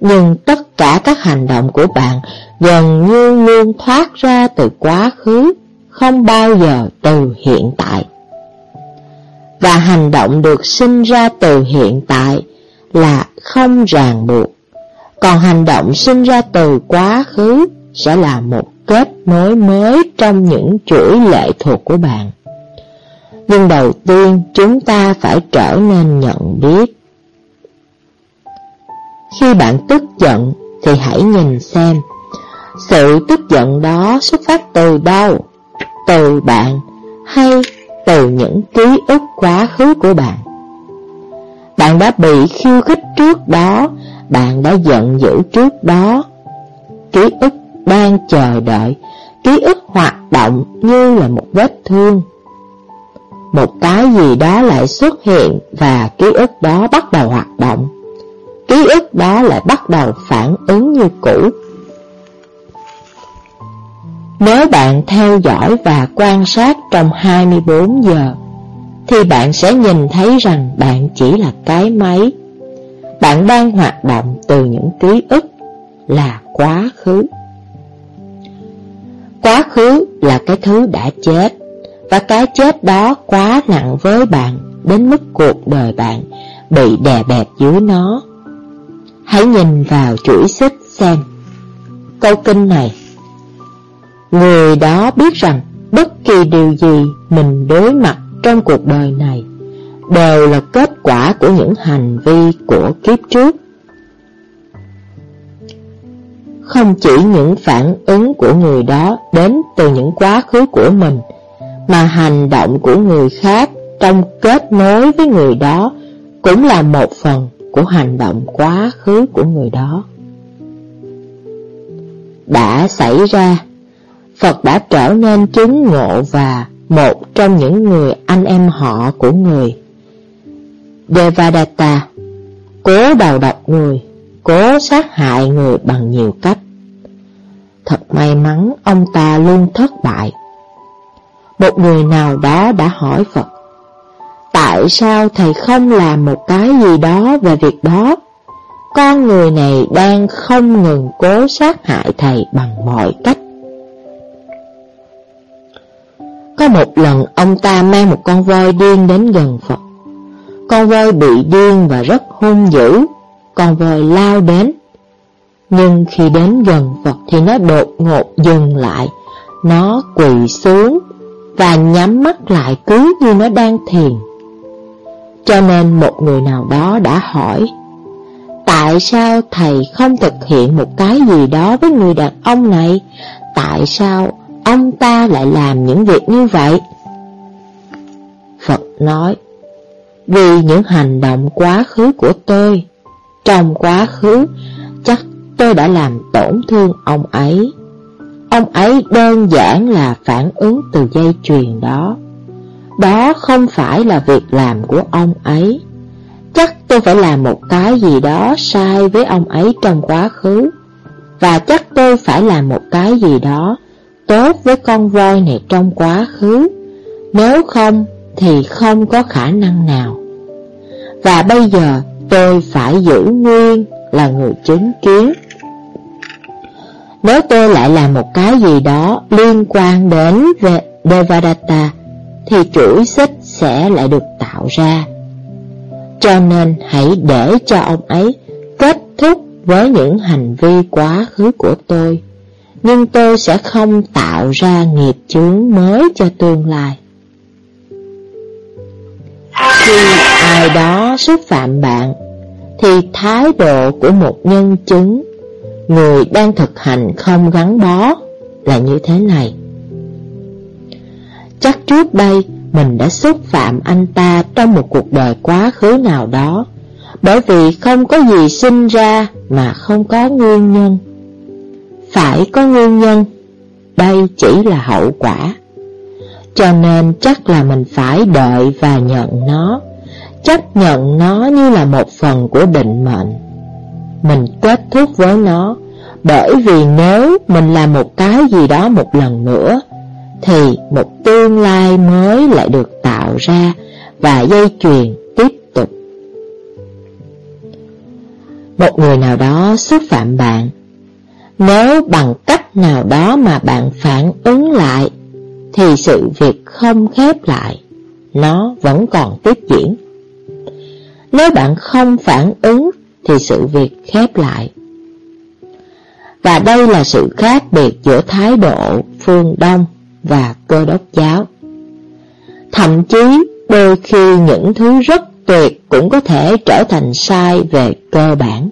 Nhưng tất cả các hành động của bạn gần như luôn thoát ra từ quá khứ, không bao giờ từ hiện tại. Và hành động được sinh ra từ hiện tại là không ràng buộc, còn hành động sinh ra từ quá khứ sẽ là một kết nối mới trong những chuỗi lệ thuộc của bạn. Nhưng đầu tiên chúng ta phải trở nên nhận biết. Khi bạn tức giận thì hãy nhìn xem sự tức giận đó xuất phát từ đâu? Từ bạn hay từ những ký ức quá khứ của bạn? Bạn đã bị khiêu khích trước đó, bạn đã giận dữ trước đó. Ký ức đang chờ đợi, ký ức hoạt động như là một vết thương. Một cái gì đó lại xuất hiện và ký ức đó bắt đầu hoạt động. Ký ức đó lại bắt đầu phản ứng như cũ. Nếu bạn theo dõi và quan sát trong 24 giờ, thì bạn sẽ nhìn thấy rằng bạn chỉ là cái máy. Bạn đang hoạt động từ những ký ức là quá khứ. Quá khứ là cái thứ đã chết, và cái chết đó quá nặng với bạn đến mức cuộc đời bạn bị đè bẹp dưới nó. Hãy nhìn vào chuỗi xích xem. Câu kinh này Người đó biết rằng bất kỳ điều gì mình đối mặt trong cuộc đời này đều là kết quả của những hành vi của kiếp trước. Không chỉ những phản ứng của người đó đến từ những quá khứ của mình, mà hành động của người khác trong kết nối với người đó cũng là một phần của hành động quá khứ của người đó. Đã xảy ra, Phật đã trở nên chứng ngộ và một trong những người anh em họ của người. Devadatta, cố đầu độc người, cố sát hại người bằng nhiều cách. Thật may mắn ông ta luôn thất bại. Một người nào đó đã hỏi Phật, tại sao thầy không làm một cái gì đó về việc đó? Con người này đang không ngừng cố sát hại thầy bằng mọi cách. Có một lần ông ta mang một con voi điên đến gần Phật. Con voi bị điên và rất hung dữ, con voi lao đến. Nhưng khi đến gần Phật thì nó đột ngột dừng lại, nó quỳ xuống và nhắm mắt lại cứ như nó đang thiền. Cho nên một người nào đó đã hỏi, tại sao thầy không thực hiện một cái gì đó với người đàn ông này? Tại sao ông ta lại làm những việc như vậy? Phật nói, vì những hành động quá khứ của tôi, trong quá khứ chắc tôi đã làm tổn thương ông ấy. Ông ấy đơn giản là phản ứng từ dây chuyền đó. Đó không phải là việc làm của ông ấy. Chắc tôi phải làm một cái gì đó sai với ông ấy trong quá khứ. Và chắc tôi phải làm một cái gì đó tốt với con voi này trong quá khứ, nếu không thì không có khả năng nào. Và bây giờ tôi phải giữ nguyên là người chứng kiến. Nếu tôi lại làm một cái gì đó liên quan đến Devadatta, thì chuỗi xích sẽ lại được tạo ra. Cho nên hãy để cho ông ấy kết thúc với những hành vi quá khứ của tôi nhưng tôi sẽ không tạo ra nghiệp chướng mới cho tương lai. Khi ai đó xúc phạm bạn, thì thái độ của một nhân chứng, người đang thực hành không gắn bó, là như thế này. Chắc trước đây mình đã xúc phạm anh ta trong một cuộc đời quá khứ nào đó, bởi vì không có gì sinh ra mà không có nguyên nhân phải có nguyên nhân, đây chỉ là hậu quả. Cho nên chắc là mình phải đợi và nhận nó, chấp nhận nó như là một phần của định mệnh. Mình kết thúc với nó, bởi vì nếu mình làm một cái gì đó một lần nữa, thì một tương lai mới lại được tạo ra và dây chuyền tiếp tục. Một người nào đó xúc phạm bạn nếu bằng cách nào đó mà bạn phản ứng lại, Thì sự việc không khép lại, Nó vẫn còn tiếp diễn. Nếu bạn không phản ứng, Thì sự việc khép lại. Và đây là sự khác biệt giữa thái độ phương Đông và cơ đốc giáo. Thậm chí, đôi khi những thứ rất tuyệt cũng có thể trở thành sai về cơ bản.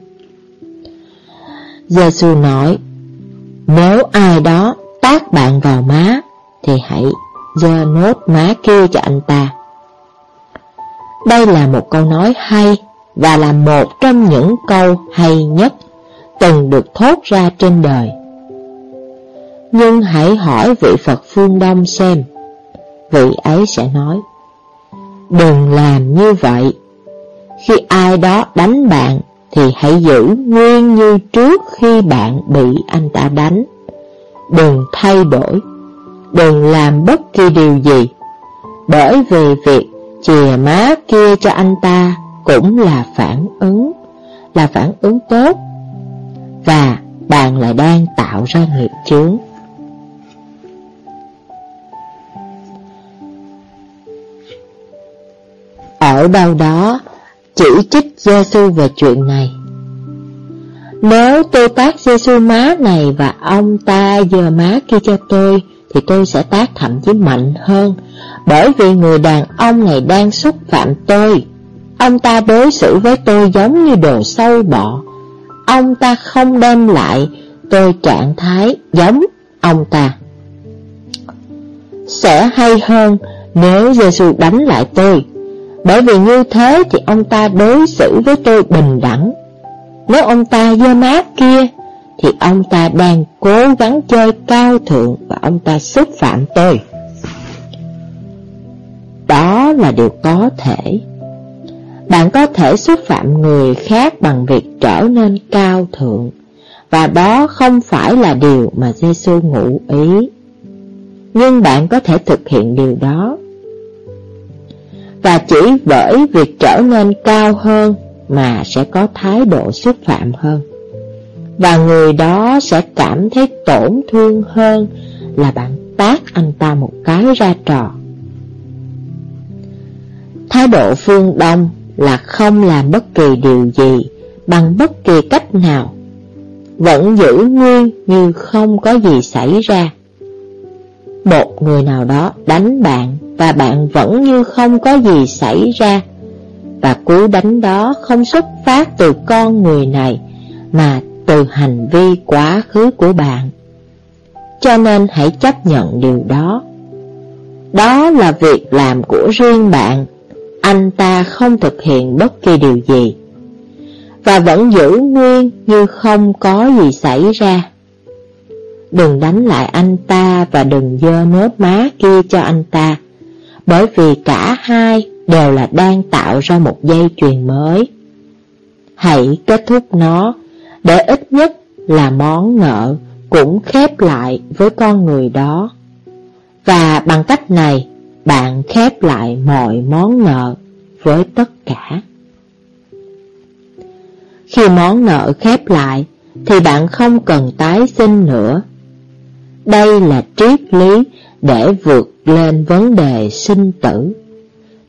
Giêsu nói, nếu ai đó tác bạn vào má, thì hãy giơ nốt má kia cho anh ta. Đây là một câu nói hay và là một trong những câu hay nhất từng được thốt ra trên đời. Nhưng hãy hỏi vị Phật phương Đông xem, vị ấy sẽ nói, Đừng làm như vậy. Khi ai đó đánh bạn, thì hãy giữ nguyên như trước khi bạn bị anh ta đánh. Đừng thay đổi, đừng làm bất kỳ điều gì, bởi vì việc chìa má kia cho anh ta cũng là phản ứng, là phản ứng tốt, và bạn lại đang tạo ra nghiệp chướng. ở đâu đó chỉ trích Giêsu về chuyện này. Nếu tôi tác Giêsu má này và ông ta giờ má kia cho tôi, thì tôi sẽ tác thậm chí mạnh hơn, bởi vì người đàn ông này đang xúc phạm tôi. Ông ta đối xử với tôi giống như đồ sâu bọ. Ông ta không đem lại tôi trạng thái giống ông ta. Sẽ hay hơn nếu Giêsu đánh lại tôi, bởi vì như thế thì ông ta đối xử với tôi bình đẳng. Nếu ông ta dơ mát kia, Thì ông ta đang cố gắng chơi cao thượng Và ông ta xúc phạm tôi. Đó là điều có thể. Bạn có thể xúc phạm người khác bằng việc trở nên cao thượng, Và đó không phải là điều mà Giêsu ngụ ý. Nhưng bạn có thể thực hiện điều đó và chỉ bởi việc trở nên cao hơn mà sẽ có thái độ xúc phạm hơn. Và người đó sẽ cảm thấy tổn thương hơn là bạn tác anh ta một cái ra trò. Thái độ phương Đông là không làm bất kỳ điều gì bằng bất kỳ cách nào, vẫn giữ nguyên như không có gì xảy ra. Một người nào đó đánh bạn và bạn vẫn như không có gì xảy ra. Và cú đánh đó không xuất phát từ con người này, mà từ hành vi quá khứ của bạn. Cho nên hãy chấp nhận điều đó. Đó là việc làm của riêng bạn, anh ta không thực hiện bất kỳ điều gì. Và vẫn giữ nguyên như không có gì xảy ra. Đừng đánh lại anh ta và đừng dơ nốt má kia cho anh ta bởi vì cả hai đều là đang tạo ra một dây chuyền mới. Hãy kết thúc nó, để ít nhất là món nợ cũng khép lại với con người đó. Và bằng cách này, bạn khép lại mọi món nợ với tất cả. Khi món nợ khép lại, thì bạn không cần tái sinh nữa. Đây là triết lý để vượt lên vấn đề sinh tử.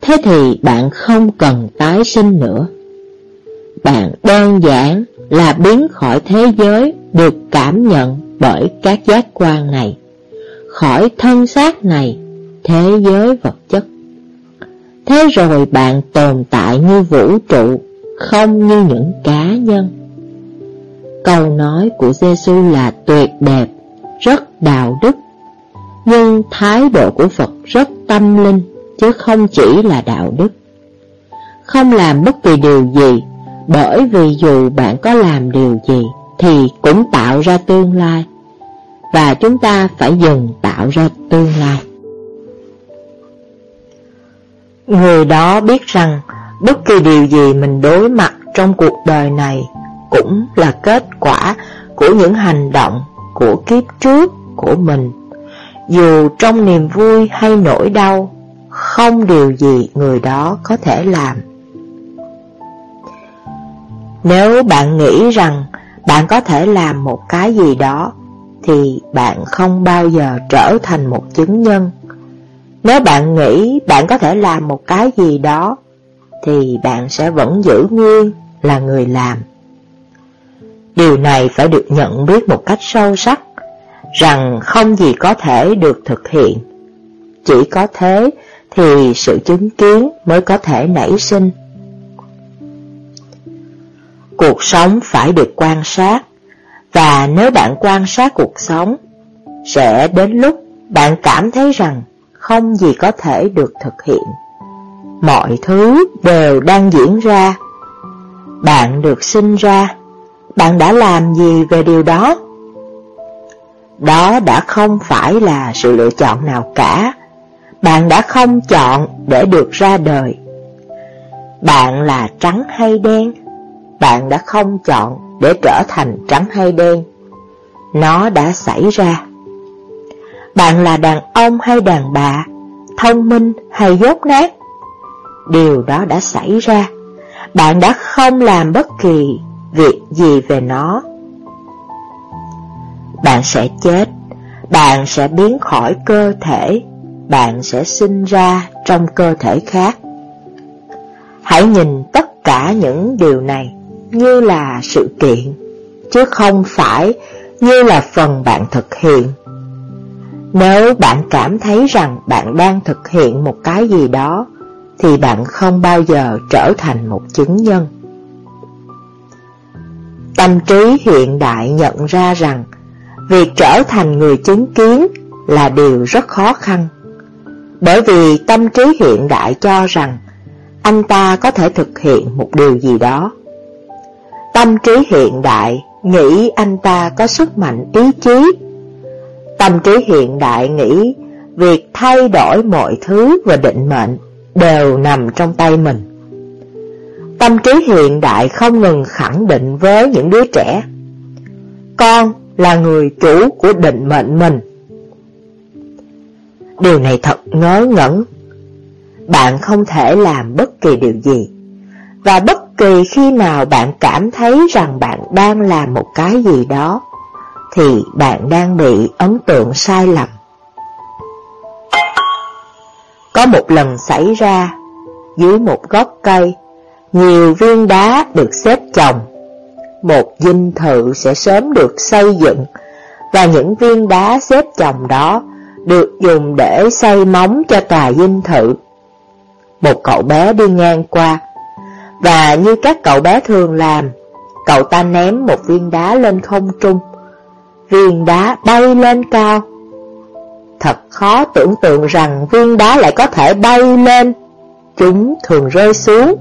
Thế thì bạn không cần tái sinh nữa. Bạn đơn giản là biến khỏi thế giới được cảm nhận bởi các giác quan này, khỏi thân xác này, thế giới vật chất. Thế rồi bạn tồn tại như vũ trụ, không như những cá nhân. Câu nói của Giêsu là tuyệt đẹp, rất đạo đức nhưng thái độ của Phật rất tâm linh, chứ không chỉ là đạo đức. Không làm bất kỳ điều gì, bởi vì dù bạn có làm điều gì, thì cũng tạo ra tương lai, và chúng ta phải dừng tạo ra tương lai. Người đó biết rằng bất kỳ điều gì mình đối mặt trong cuộc đời này cũng là kết quả của những hành động của kiếp trước của mình dù trong niềm vui hay nỗi đau, không điều gì người đó có thể làm. Nếu bạn nghĩ rằng bạn có thể làm một cái gì đó, thì bạn không bao giờ trở thành một chứng nhân. Nếu bạn nghĩ bạn có thể làm một cái gì đó, thì bạn sẽ vẫn giữ nguyên là người làm. Điều này phải được nhận biết một cách sâu sắc, rằng không gì có thể được thực hiện. Chỉ có thế thì sự chứng kiến mới có thể nảy sinh. Cuộc sống phải được quan sát, và nếu bạn quan sát cuộc sống, sẽ đến lúc bạn cảm thấy rằng không gì có thể được thực hiện. Mọi thứ đều đang diễn ra. Bạn được sinh ra, bạn đã làm gì về điều đó? Đó đã không phải là sự lựa chọn nào cả. Bạn đã không chọn để được ra đời. Bạn là trắng hay đen, bạn đã không chọn để trở thành trắng hay đen. Nó đã xảy ra. Bạn là đàn ông hay đàn bà, thông minh hay dốt nát. Điều đó đã xảy ra. Bạn đã không làm bất kỳ việc gì về nó. Bạn sẽ chết, bạn sẽ biến khỏi cơ thể, bạn sẽ sinh ra trong cơ thể khác. Hãy nhìn tất cả những điều này như là sự kiện, chứ không phải như là phần bạn thực hiện. Nếu bạn cảm thấy rằng bạn đang thực hiện một cái gì đó, thì bạn không bao giờ trở thành một chứng nhân. Tâm trí hiện đại nhận ra rằng việc trở thành người chứng kiến là điều rất khó khăn. Bởi vì tâm trí hiện đại cho rằng anh ta có thể thực hiện một điều gì đó. Tâm trí hiện đại nghĩ anh ta có sức mạnh ý chí. Tâm trí hiện đại nghĩ việc thay đổi mọi thứ và định mệnh đều nằm trong tay mình. Tâm trí hiện đại không ngừng khẳng định với những đứa trẻ Con là người chủ của định mệnh mình. Điều này thật ngớ ngẩn. Bạn không thể làm bất kỳ điều gì. Và bất kỳ khi nào bạn cảm thấy rằng bạn đang làm một cái gì đó, Thì bạn đang bị ấn tượng sai lầm. Có một lần xảy ra, Dưới một gốc cây, nhiều viên đá được xếp chồng. Một dinh thự sẽ sớm được xây dựng, và những viên đá xếp chồng đó được dùng để xây móng cho tòa dinh thự. Một cậu bé đi ngang qua, và như các cậu bé thường làm, cậu ta ném một viên đá lên không trung. Viên đá bay lên cao. Thật khó tưởng tượng rằng viên đá lại có thể bay lên, chúng thường rơi xuống.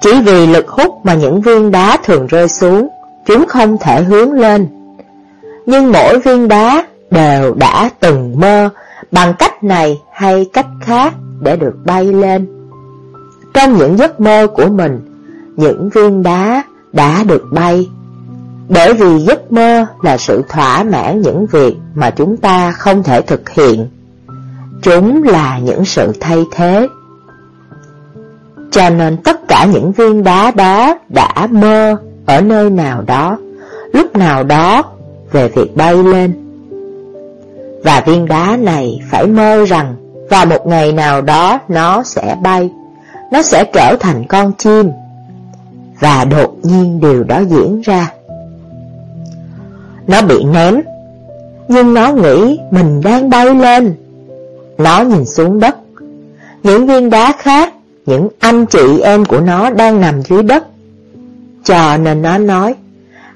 Chỉ vì lực hút mà những viên đá thường rơi xuống, chúng không thể hướng lên. Nhưng mỗi viên đá đều đã từng mơ bằng cách này hay cách khác để được bay lên. Trong những giấc mơ của mình, những viên đá đã được bay. Bởi vì giấc mơ là sự thỏa mãn những việc mà chúng ta không thể thực hiện. Chúng là những sự thay thế. Cho nên tất cả những viên đá đó đã mơ ở nơi nào đó, lúc nào đó về việc bay lên. Và viên đá này phải mơ rằng vào một ngày nào đó nó sẽ bay, nó sẽ trở thành con chim. Và đột nhiên điều đó diễn ra. Nó bị ném, nhưng nó nghĩ mình đang bay lên. Nó nhìn xuống đất. Những viên đá khác những anh chị em của nó đang nằm dưới đất. Cho nên nó nói,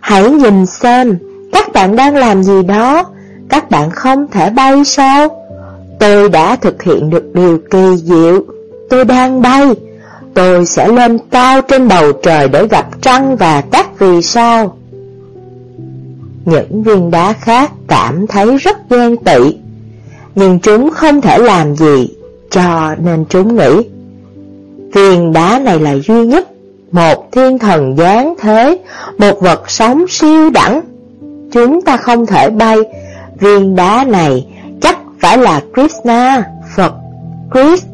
hãy nhìn xem, các bạn đang làm gì đó, các bạn không thể bay sao? Tôi đã thực hiện được điều kỳ diệu, tôi đang bay, tôi sẽ lên cao trên bầu trời để gặp trăng và các vì sao. Những viên đá khác cảm thấy rất ghen tị, nhưng chúng không thể làm gì, cho nên chúng nghĩ, Viên đá này là duy nhất, một thiên thần giáng thế, một vật sống siêu đẳng. Chúng ta không thể bay, viên đá này chắc phải là Krishna, Phật, Christ.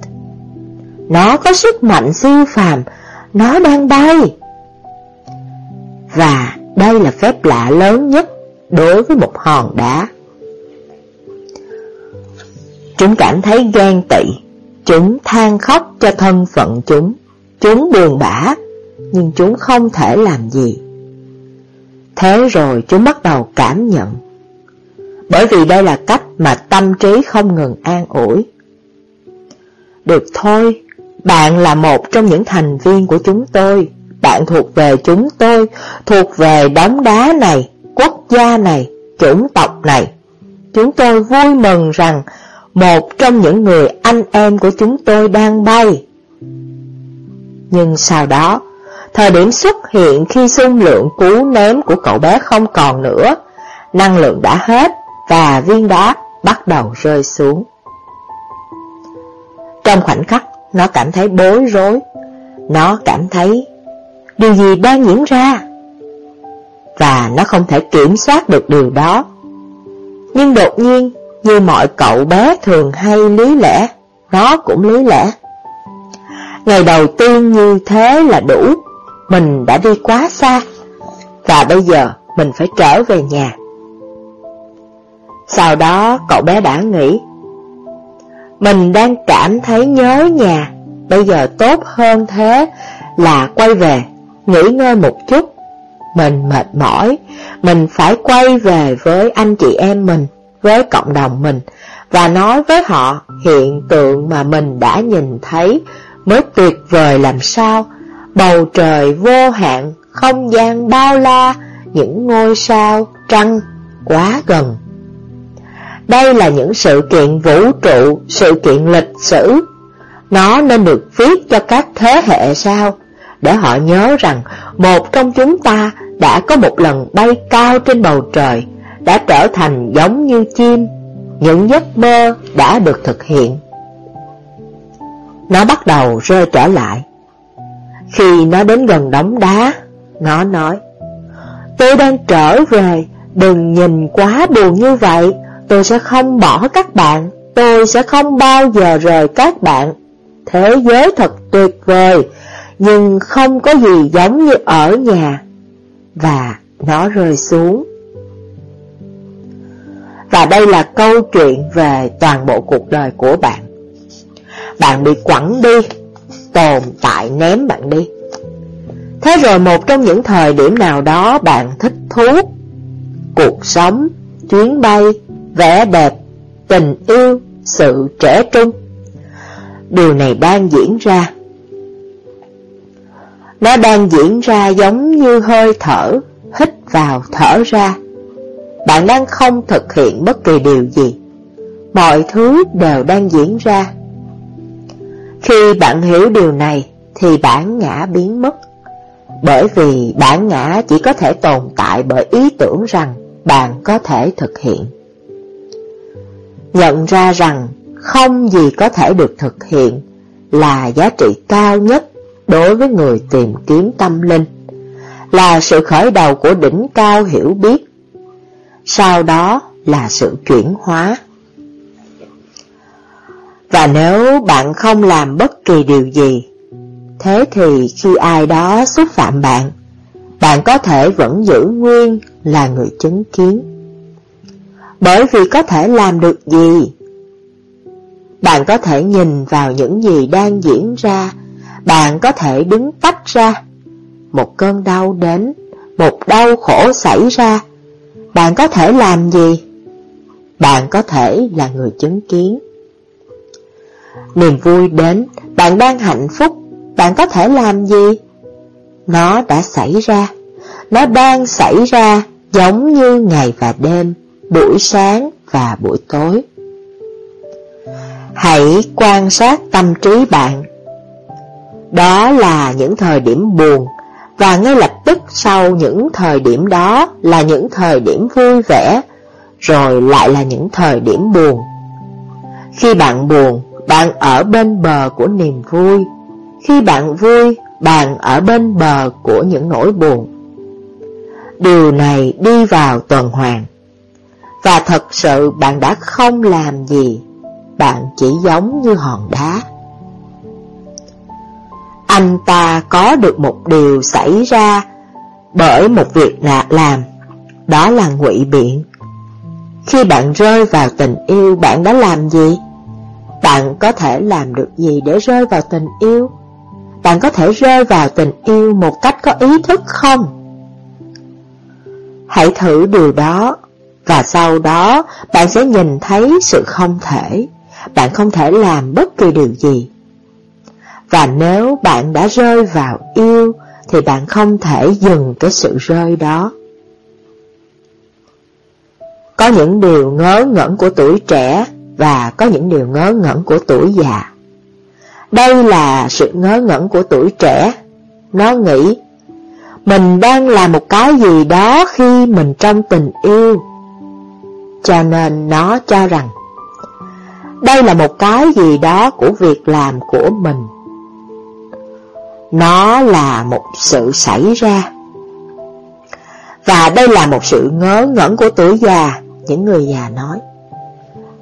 Nó có sức mạnh siêu phàm, nó đang bay. Và đây là phép lạ lớn nhất đối với một hòn đá. Chúng cảm thấy ghen tị, chúng than khóc cho thân phận chúng, chúng buồn bã, nhưng chúng không thể làm gì. Thế rồi chúng bắt đầu cảm nhận. Bởi vì đây là cách mà tâm trí không ngừng an ủi. Được thôi, bạn là một trong những thành viên của chúng tôi, bạn thuộc về chúng tôi, thuộc về đống đá này, quốc gia này, chủng tộc này. Chúng tôi vui mừng rằng một trong những người anh em của chúng tôi đang bay. Nhưng sau đó, thời điểm xuất hiện khi xung lượng cú ném của cậu bé không còn nữa, năng lượng đã hết và viên đá bắt đầu rơi xuống. Trong khoảnh khắc, nó cảm thấy bối rối, nó cảm thấy điều gì đang diễn ra, và nó không thể kiểm soát được điều đó. Nhưng đột nhiên, như mọi cậu bé thường hay lý lẽ, nó cũng lý lẽ. Ngày đầu tiên như thế là đủ, mình đã đi quá xa, và bây giờ mình phải trở về nhà. Sau đó cậu bé đã nghĩ, mình đang cảm thấy nhớ nhà, bây giờ tốt hơn thế là quay về, nghỉ ngơi một chút. Mình mệt mỏi, mình phải quay về với anh chị em mình với cộng đồng mình và nói với họ hiện tượng mà mình đã nhìn thấy mới tuyệt vời làm sao. Bầu trời vô hạn, không gian bao la, những ngôi sao, trăng quá gần. Đây là những sự kiện vũ trụ, sự kiện lịch sử. Nó nên được viết cho các thế hệ sau, để họ nhớ rằng một trong chúng ta đã có một lần bay cao trên bầu trời, đã trở thành giống như chim, những giấc mơ đã được thực hiện. Nó bắt đầu rơi trở lại. Khi nó đến gần đống đá, nó nói, Tôi đang trở về, đừng nhìn quá buồn như vậy, tôi sẽ không bỏ các bạn, tôi sẽ không bao giờ rời các bạn. Thế giới thật tuyệt vời, nhưng không có gì giống như ở nhà. Và nó rơi xuống. Và đây là câu chuyện về toàn bộ cuộc đời của bạn. Bạn bị quẳng đi, tồn tại ném bạn đi. Thế rồi một trong những thời điểm nào đó bạn thích thú, cuộc sống, chuyến bay, vẻ đẹp, tình yêu, sự trẻ trung. Điều này đang diễn ra. Nó đang diễn ra giống như hơi thở, hít vào thở ra bạn đang không thực hiện bất kỳ điều gì. Mọi thứ đều đang diễn ra. Khi bạn hiểu điều này thì bản ngã biến mất. Bởi vì bản ngã chỉ có thể tồn tại bởi ý tưởng rằng bạn có thể thực hiện. Nhận ra rằng không gì có thể được thực hiện là giá trị cao nhất đối với người tìm kiếm tâm linh, là sự khởi đầu của đỉnh cao hiểu biết sau đó là sự chuyển hóa. Và nếu bạn không làm bất kỳ điều gì, thế thì khi ai đó xúc phạm bạn, bạn có thể vẫn giữ nguyên là người chứng kiến. Bởi vì có thể làm được gì? Bạn có thể nhìn vào những gì đang diễn ra, bạn có thể đứng tách ra. Một cơn đau đến, một đau khổ xảy ra, bạn có thể làm gì? Bạn có thể là người chứng kiến. Niềm vui đến, bạn đang hạnh phúc, bạn có thể làm gì? Nó đã xảy ra, nó đang xảy ra giống như ngày và đêm, buổi sáng và buổi tối. Hãy quan sát tâm trí bạn. Đó là những thời điểm buồn, và ngay lập tức sau những thời điểm đó là những thời điểm vui vẻ, rồi lại là những thời điểm buồn. Khi bạn buồn, bạn ở bên bờ của niềm vui. Khi bạn vui, bạn ở bên bờ của những nỗi buồn. Điều này đi vào tuần hoàn. Và thật sự bạn đã không làm gì, bạn chỉ giống như hòn đá anh ta có được một điều xảy ra bởi một việc lạ làm, đó là ngụy biện. Khi bạn rơi vào tình yêu, bạn đã làm gì? Bạn có thể làm được gì để rơi vào tình yêu? Bạn có thể rơi vào tình yêu một cách có ý thức không? Hãy thử điều đó, và sau đó bạn sẽ nhìn thấy sự không thể. Bạn không thể làm bất kỳ điều gì. Và nếu bạn đã rơi vào yêu, thì bạn không thể dừng cái sự rơi đó. Có những điều ngớ ngẩn của tuổi trẻ và có những điều ngớ ngẩn của tuổi già. Đây là sự ngớ ngẩn của tuổi trẻ. Nó nghĩ, mình đang làm một cái gì đó khi mình trong tình yêu. Cho nên nó cho rằng, đây là một cái gì đó của việc làm của mình. Nó là một sự xảy ra. Và đây là một sự ngớ ngẩn của tuổi già, những người già nói.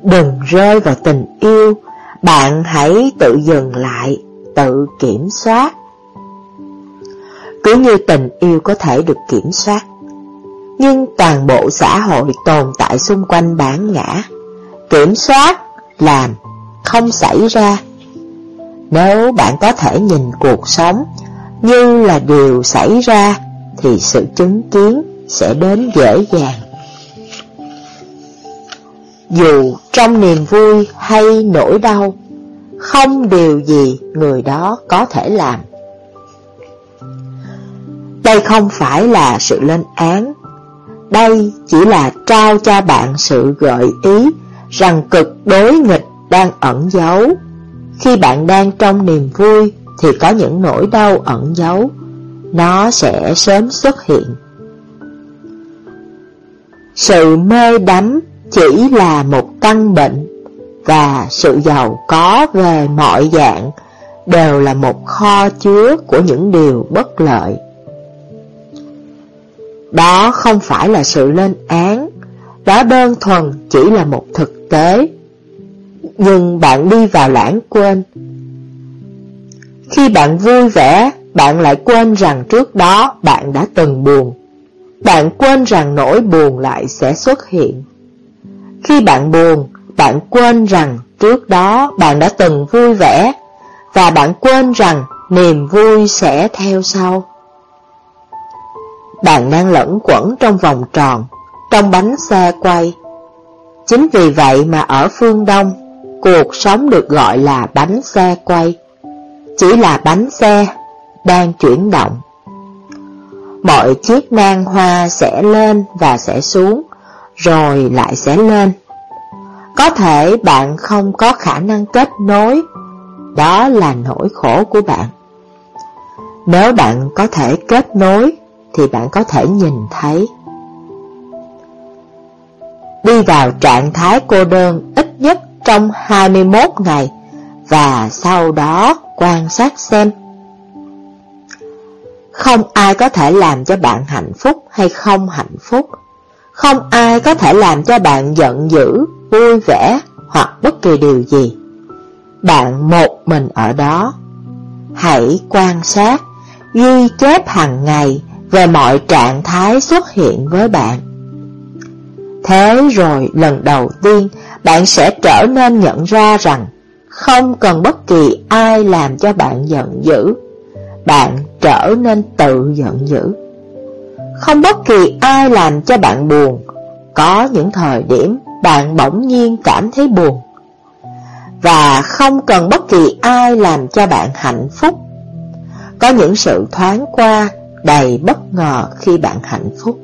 Đừng rơi vào tình yêu, bạn hãy tự dừng lại, tự kiểm soát. Cứ như tình yêu có thể được kiểm soát, nhưng toàn bộ xã hội tồn tại xung quanh bản ngã. Kiểm soát, làm, không xảy ra. Nếu bạn có thể nhìn cuộc sống như là điều xảy ra, thì sự chứng kiến sẽ đến dễ dàng. Dù trong niềm vui hay nỗi đau, không điều gì người đó có thể làm. Đây không phải là sự lên án, đây chỉ là trao cho bạn sự gợi ý rằng cực đối nghịch đang ẩn giấu. Khi bạn đang trong niềm vui thì có những nỗi đau ẩn giấu, nó sẽ sớm xuất hiện. Sự mê đắm chỉ là một căn bệnh và sự giàu có về mọi dạng đều là một kho chứa của những điều bất lợi. Đó không phải là sự lên án, đó đơn thuần chỉ là một thực tế. Nhưng bạn đi vào lãng quên. Khi bạn vui vẻ, bạn lại quên rằng trước đó bạn đã từng buồn. Bạn quên rằng nỗi buồn lại sẽ xuất hiện. Khi bạn buồn, bạn quên rằng trước đó bạn đã từng vui vẻ, và bạn quên rằng niềm vui sẽ theo sau. Bạn đang lẫn quẩn trong vòng tròn, trong bánh xe quay. Chính vì vậy mà ở phương Đông, cuộc sống được gọi là bánh xe quay. Chỉ là bánh xe đang chuyển động. Mọi chiếc nang hoa sẽ lên và sẽ xuống, rồi lại sẽ lên. Có thể bạn không có khả năng kết nối, đó là nỗi khổ của bạn. Nếu bạn có thể kết nối, thì bạn có thể nhìn thấy. Đi vào trạng thái cô đơn ít nhất trong 21 ngày, và sau đó quan sát xem. Không ai có thể làm cho bạn hạnh phúc hay không hạnh phúc. Không ai có thể làm cho bạn giận dữ, vui vẻ hoặc bất kỳ điều gì. Bạn một mình ở đó. Hãy quan sát, ghi chép hàng ngày về mọi trạng thái xuất hiện với bạn. Thế rồi lần đầu tiên bạn sẽ trở nên nhận ra rằng không cần bất kỳ ai làm cho bạn giận dữ. Bạn trở nên tự giận dữ. Không bất kỳ ai làm cho bạn buồn. Có những thời điểm bạn bỗng nhiên cảm thấy buồn. Và không cần bất kỳ ai làm cho bạn hạnh phúc. Có những sự thoáng qua đầy bất ngờ khi bạn hạnh phúc.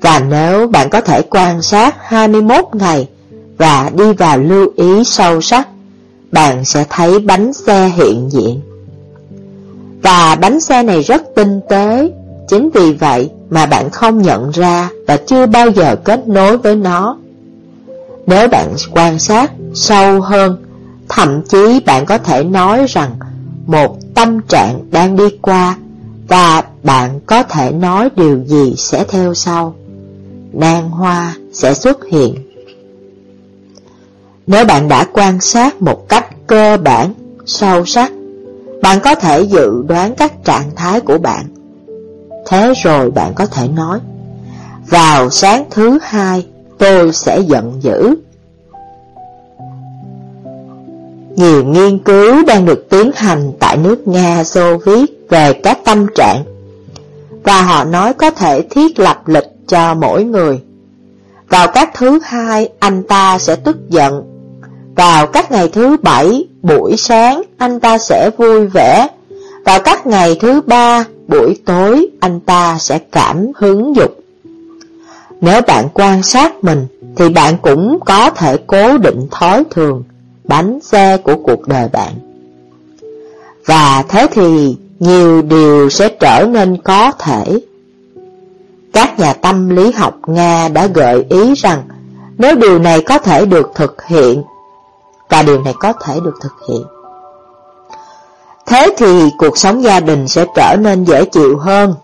Và nếu bạn có thể quan sát 21 ngày và đi vào lưu ý sâu sắc, bạn sẽ thấy bánh xe hiện diện. Và bánh xe này rất tinh tế, chính vì vậy mà bạn không nhận ra và chưa bao giờ kết nối với nó. Nếu bạn quan sát sâu hơn, thậm chí bạn có thể nói rằng một tâm trạng đang đi qua và bạn có thể nói điều gì sẽ theo sau đan hoa sẽ xuất hiện. Nếu bạn đã quan sát một cách cơ bản sâu sắc. Bạn có thể dự đoán các trạng thái của bạn. Thế rồi bạn có thể nói, vào sáng thứ hai tôi sẽ giận dữ. Nhiều nghiên cứu đang được tiến hành tại nước Nga Xô Viết về các tâm trạng và họ nói có thể thiết lập lịch cho mỗi người. Vào các thứ hai, anh ta sẽ tức giận. Vào các ngày thứ bảy, buổi sáng, anh ta sẽ vui vẻ. Vào các ngày thứ ba, buổi tối, anh ta sẽ cảm hứng dục. Nếu bạn quan sát mình, thì bạn cũng có thể cố định thói thường, bánh xe của cuộc đời bạn. Và thế thì nhiều điều sẽ trở nên có thể. Các nhà tâm lý học Nga đã gợi ý rằng nếu điều này có thể được thực hiện, và điều này có thể được thực hiện, thế thì cuộc sống gia đình sẽ trở nên dễ chịu hơn.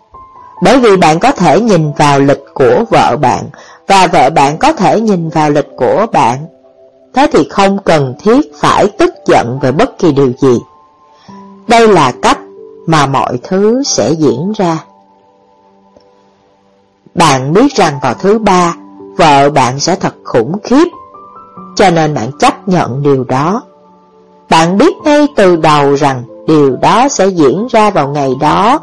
Bởi vì bạn có thể nhìn vào lịch của vợ bạn, và vợ bạn có thể nhìn vào lịch của bạn. Thế thì không cần thiết phải tức giận về bất kỳ điều gì. Đây là cách mà mọi thứ sẽ diễn ra. Bạn biết rằng vào thứ ba, vợ bạn sẽ thật khủng khiếp, cho nên bạn chấp nhận điều đó. Bạn biết ngay từ đầu rằng điều đó sẽ diễn ra vào ngày đó,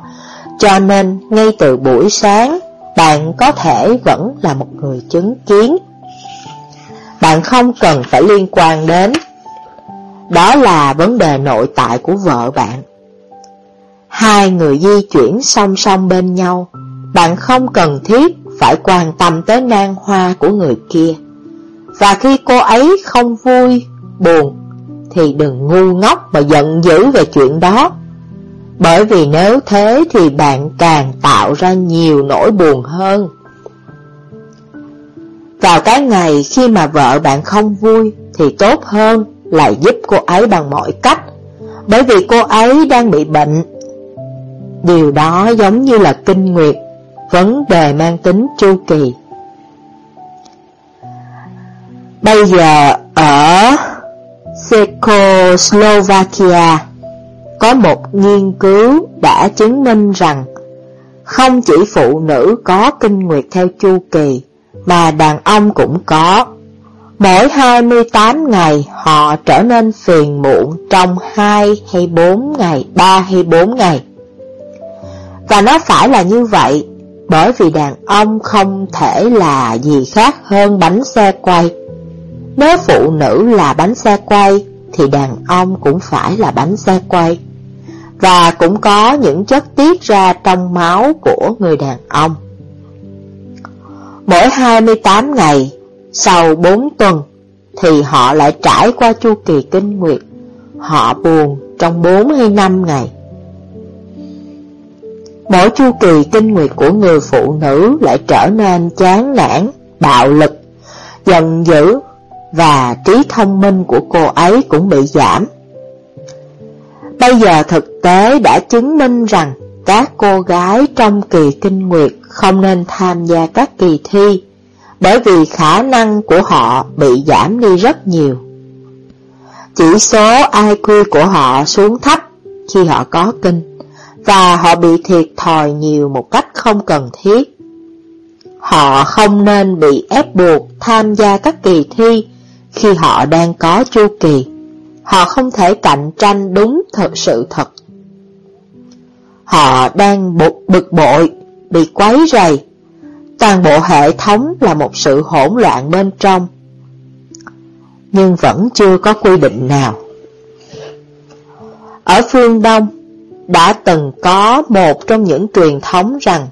cho nên ngay từ buổi sáng, bạn có thể vẫn là một người chứng kiến. Bạn không cần phải liên quan đến. Đó là vấn đề nội tại của vợ bạn. Hai người di chuyển song song bên nhau, bạn không cần thiết phải quan tâm tới nan hoa của người kia. Và khi cô ấy không vui, buồn, thì đừng ngu ngốc mà giận dữ về chuyện đó. Bởi vì nếu thế thì bạn càng tạo ra nhiều nỗi buồn hơn. Vào cái ngày khi mà vợ bạn không vui thì tốt hơn là giúp cô ấy bằng mọi cách. Bởi vì cô ấy đang bị bệnh Điều đó giống như là kinh nguyệt, vấn đề mang tính chu kỳ. Bây giờ ở Czechoslovakia có một nghiên cứu đã chứng minh rằng không chỉ phụ nữ có kinh nguyệt theo chu kỳ mà đàn ông cũng có. Mỗi 28 ngày họ trở nên phiền muộn trong 2 hay 4 ngày, 3 hay 4 ngày. Và nó phải là như vậy, bởi vì đàn ông không thể là gì khác hơn bánh xe quay. Nếu phụ nữ là bánh xe quay, thì đàn ông cũng phải là bánh xe quay. Và cũng có những chất tiết ra trong máu của người đàn ông. Mỗi 28 ngày, sau 4 tuần, thì họ lại trải qua chu kỳ kinh nguyệt. Họ buồn trong 4 hay 5 ngày. Mỗi chu kỳ kinh nguyệt của người phụ nữ lại trở nên chán nản, bạo lực, giận dữ và trí thông minh của cô ấy cũng bị giảm. Bây giờ thực tế đã chứng minh rằng các cô gái trong kỳ kinh nguyệt không nên tham gia các kỳ thi bởi vì khả năng của họ bị giảm đi rất nhiều. Chỉ số IQ của họ xuống thấp khi họ có kinh và họ bị thiệt thòi nhiều một cách không cần thiết. Họ không nên bị ép buộc tham gia các kỳ thi khi họ đang có chu kỳ. Họ không thể cạnh tranh đúng thật sự thật. Họ đang bực, bực bội, bị quấy rầy. Toàn bộ hệ thống là một sự hỗn loạn bên trong. Nhưng vẫn chưa có quy định nào. Ở phương Đông, từng có một trong những truyền thống rằng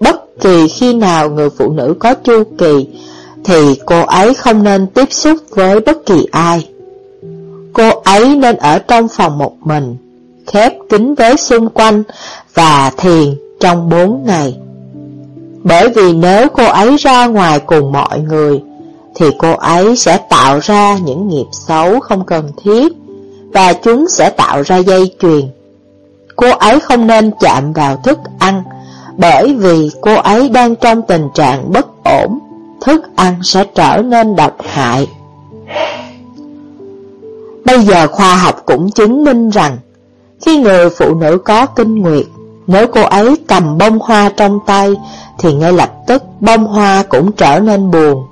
bất kỳ khi nào người phụ nữ có chu kỳ thì cô ấy không nên tiếp xúc với bất kỳ ai. Cô ấy nên ở trong phòng một mình, khép kín với xung quanh và thiền trong bốn ngày. Bởi vì nếu cô ấy ra ngoài cùng mọi người, thì cô ấy sẽ tạo ra những nghiệp xấu không cần thiết, và chúng sẽ tạo ra dây chuyền cô ấy không nên chạm vào thức ăn, bởi vì cô ấy đang trong tình trạng bất ổn, thức ăn sẽ trở nên độc hại. Bây giờ khoa học cũng chứng minh rằng, khi người phụ nữ có kinh nguyệt, nếu cô ấy cầm bông hoa trong tay, thì ngay lập tức bông hoa cũng trở nên buồn.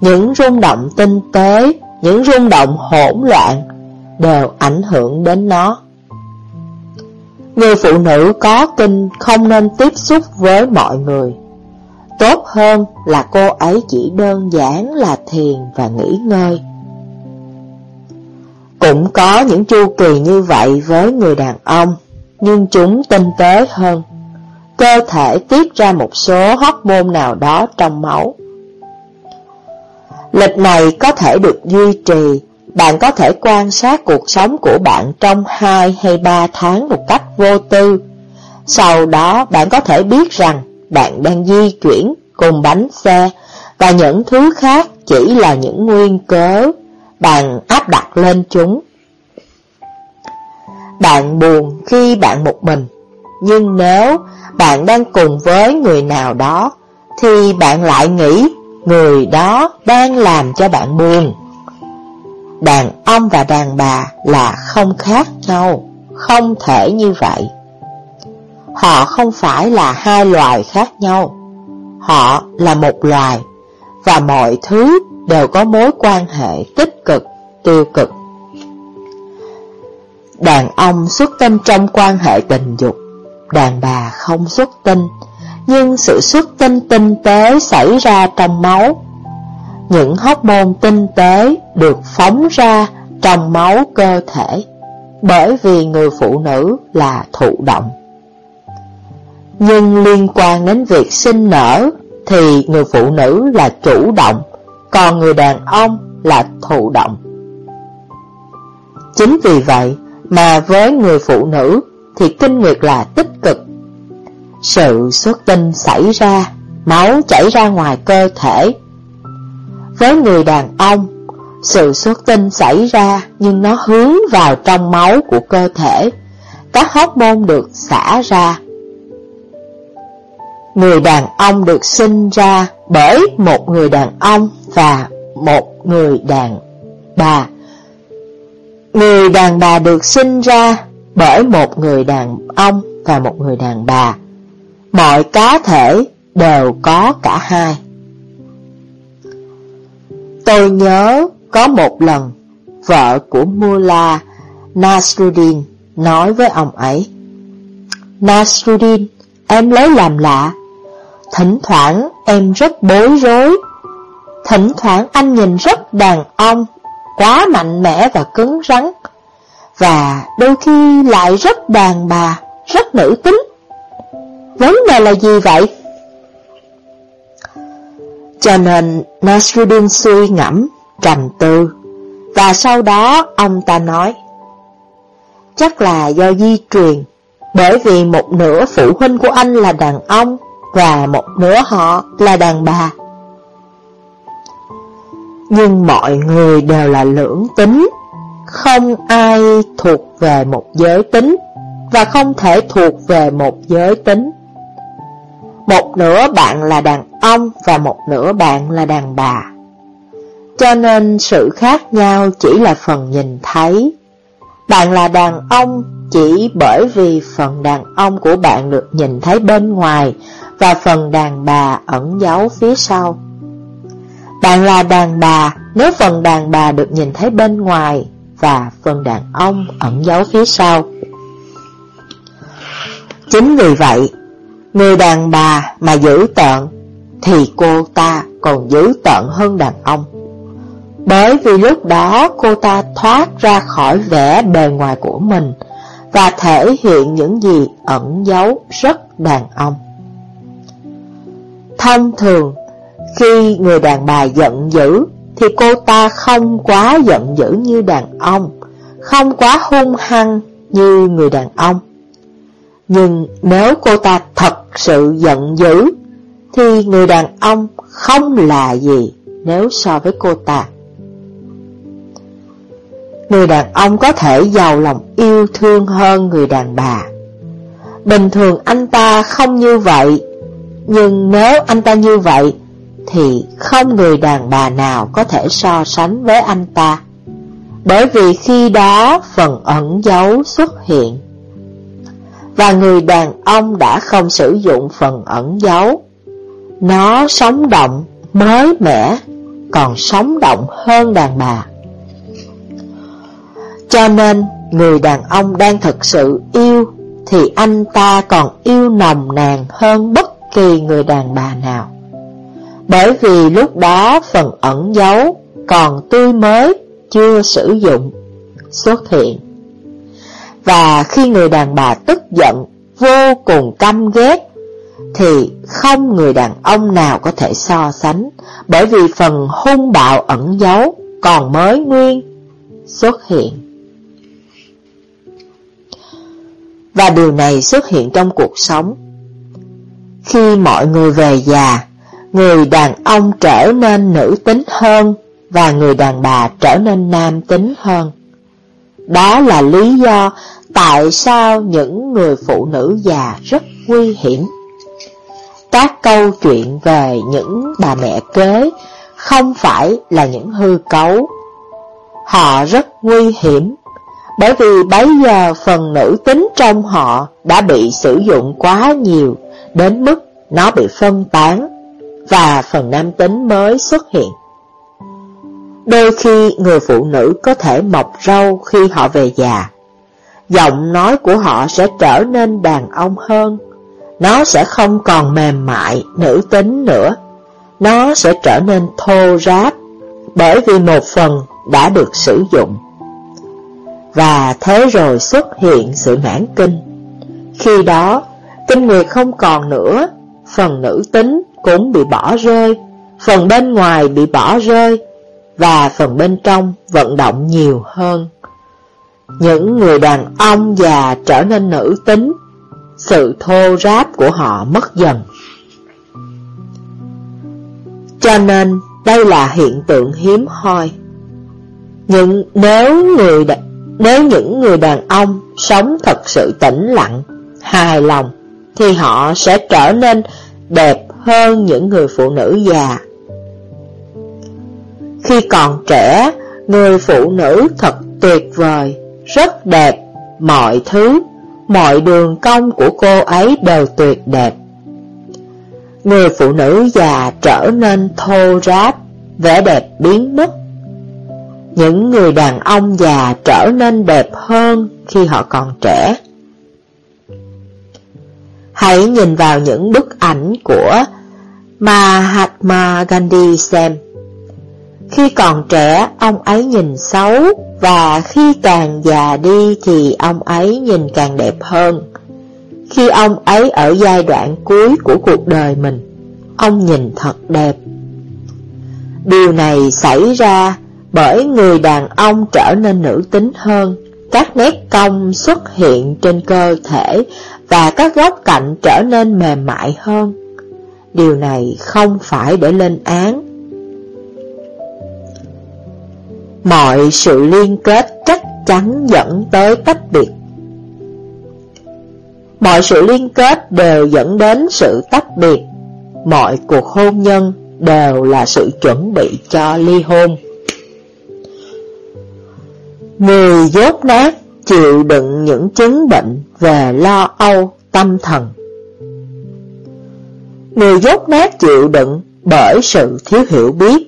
Những rung động tinh tế, những rung động hỗn loạn, đều ảnh hưởng đến nó. Người phụ nữ có kinh không nên tiếp xúc với mọi người. Tốt hơn là cô ấy chỉ đơn giản là thiền và nghỉ ngơi. Cũng có những chu kỳ như vậy với người đàn ông, nhưng chúng tinh tế hơn. Cơ thể tiết ra một số hormone nào đó trong máu. Lịch này có thể được duy trì, bạn có thể quan sát cuộc sống của bạn trong 2 hay 3 tháng một cách vô tư. Sau đó bạn có thể biết rằng bạn đang di chuyển cùng bánh xe và những thứ khác chỉ là những nguyên cớ bạn áp đặt lên chúng. Bạn buồn khi bạn một mình, nhưng nếu bạn đang cùng với người nào đó, thì bạn lại nghĩ người đó đang làm cho bạn buồn. Đàn ông và đàn bà là không khác nhau, không thể như vậy. Họ không phải là hai loài khác nhau, họ là một loài, và mọi thứ đều có mối quan hệ tích cực, tiêu cực. Đàn ông xuất tinh trong quan hệ tình dục, đàn bà không xuất tinh, nhưng sự xuất tinh tinh tế xảy ra trong máu. Những hóc môn tinh tế được phóng ra trong máu cơ thể, bởi vì người phụ nữ là thụ động. Nhưng liên quan đến việc sinh nở thì người phụ nữ là chủ động, còn người đàn ông là thụ động. Chính vì vậy mà với người phụ nữ thì kinh nguyệt là tích cực. Sự xuất tinh xảy ra, máu chảy ra ngoài cơ thể. Với người đàn ông, sự xuất tinh xảy ra nhưng nó hướng vào trong máu của cơ thể. Các hormone được xả ra. Người đàn ông được sinh ra bởi một người đàn ông và một người đàn bà. Người đàn bà được sinh ra bởi một người đàn ông và một người đàn bà. Mọi cá thể đều có cả hai. Tôi nhớ có một lần, vợ của Mullah Nasruddin nói với ông ấy, Nasruddin, em lấy làm lạ, thỉnh thoảng em rất bối rối, thỉnh thoảng anh nhìn rất đàn ông, quá mạnh mẽ và cứng rắn, và đôi khi lại rất đàn bà, rất nữ tính. Vấn đề là gì vậy? Cho nên Nasruddin suy ngẫm, trầm tư, và sau đó ông ta nói, chắc là do di truyền, bởi vì một nửa phụ huynh của anh là đàn ông, và một nửa họ là đàn bà. Nhưng mọi người đều là lưỡng tính, không ai thuộc về một giới tính, và không thể thuộc về một giới tính. Một nửa bạn là đàn ông và một nửa bạn là đàn bà. Cho nên sự khác nhau chỉ là phần nhìn thấy. Bạn là đàn ông chỉ bởi vì phần đàn ông của bạn được nhìn thấy bên ngoài và phần đàn bà ẩn giấu phía sau. Bạn là đàn bà nếu phần đàn bà được nhìn thấy bên ngoài và phần đàn ông ẩn giấu phía sau. Chính vì vậy, người đàn bà mà giữ tợn thì cô ta còn giữ tợn hơn đàn ông. Bởi vì lúc đó cô ta thoát ra khỏi vẻ bề ngoài của mình và thể hiện những gì ẩn giấu rất đàn ông. Thông thường, khi người đàn bà giận dữ thì cô ta không quá giận dữ như đàn ông, không quá hung hăng như người đàn ông. Nhưng nếu cô ta thật sự giận dữ, thì người đàn ông không là gì nếu so với cô ta. Người đàn ông có thể giàu lòng yêu thương hơn người đàn bà. Bình thường anh ta không như vậy, nhưng nếu anh ta như vậy, thì không người đàn bà nào có thể so sánh với anh ta. bởi vì khi đó phần ẩn giấu xuất hiện. Và người đàn ông đã không sử dụng phần ẩn giấu. Nó sống động, mới mẻ, còn sống động hơn đàn bà. Cho nên, người đàn ông đang thực sự yêu, thì anh ta còn yêu nồng nàn hơn bất kỳ người đàn bà nào. Bởi vì lúc đó phần ẩn giấu còn tươi mới, chưa sử dụng, xuất hiện. Và khi người đàn bà tức giận, vô cùng căm ghét, thì không người đàn ông nào có thể so sánh, bởi vì phần hung bạo ẩn giấu còn mới nguyên xuất hiện. Và điều này xuất hiện trong cuộc sống. Khi mọi người về già, người đàn ông trở nên nữ tính hơn và người đàn bà trở nên nam tính hơn. Đó là lý do tại sao những người phụ nữ già rất nguy hiểm. Các câu chuyện về những bà mẹ kế không phải là những hư cấu. Họ rất nguy hiểm, bởi vì bấy giờ phần nữ tính trong họ đã bị sử dụng quá nhiều, đến mức nó bị phân tán, và phần nam tính mới xuất hiện. Đôi khi người phụ nữ có thể mọc râu khi họ về già. Giọng nói của họ sẽ trở nên đàn ông hơn. Nó sẽ không còn mềm mại, nữ tính nữa. Nó sẽ trở nên thô ráp, bởi vì một phần đã được sử dụng. Và thế rồi xuất hiện sự mãn kinh. Khi đó, kinh nguyệt không còn nữa, phần nữ tính cũng bị bỏ rơi, phần bên ngoài bị bỏ rơi, và phần bên trong vận động nhiều hơn. Những người đàn ông già trở nên nữ tính, sự thô ráp của họ mất dần. Cho nên đây là hiện tượng hiếm hoi. Nhưng nếu người nếu những người đàn ông sống thật sự tĩnh lặng, hài lòng, thì họ sẽ trở nên đẹp hơn những người phụ nữ già khi còn trẻ, người phụ nữ thật tuyệt vời, rất đẹp, mọi thứ, mọi đường cong của cô ấy đều tuyệt đẹp. Người phụ nữ già trở nên thô ráp, vẻ đẹp biến mất. Những người đàn ông già trở nên đẹp hơn khi họ còn trẻ. Hãy nhìn vào những bức ảnh của Mahatma Gandhi xem. Khi còn trẻ, ông ấy nhìn xấu, và khi càng già đi thì ông ấy nhìn càng đẹp hơn. Khi ông ấy ở giai đoạn cuối của cuộc đời mình, ông nhìn thật đẹp. Điều này xảy ra bởi người đàn ông trở nên nữ tính hơn, các nét cong xuất hiện trên cơ thể và các góc cạnh trở nên mềm mại hơn. Điều này không phải để lên án, mọi sự liên kết chắc chắn dẫn tới tách biệt. Mọi sự liên kết đều dẫn đến sự tách biệt, mọi cuộc hôn nhân đều là sự chuẩn bị cho ly hôn. Người dốt nát chịu đựng những chứng bệnh về lo âu, tâm thần. Người dốt nát chịu đựng bởi sự thiếu hiểu biết,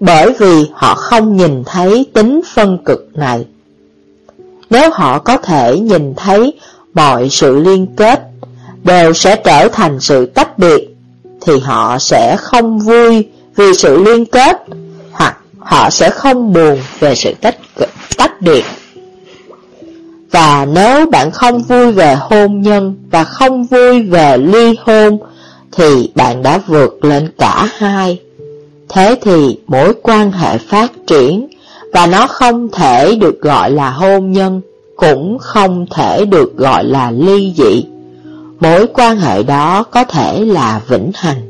bởi vì họ không nhìn thấy tính phân cực này. Nếu họ có thể nhìn thấy mọi sự liên kết đều sẽ trở thành sự tách biệt, thì họ sẽ không vui vì sự liên kết, hoặc họ sẽ không buồn về sự tách, tách biệt. Và nếu bạn không vui về hôn nhân và không vui về ly hôn, thì bạn đã vượt lên cả hai. Thế thì mối quan hệ phát triển và nó không thể được gọi là hôn nhân, cũng không thể được gọi là ly dị. Mối quan hệ đó có thể là vĩnh hằng.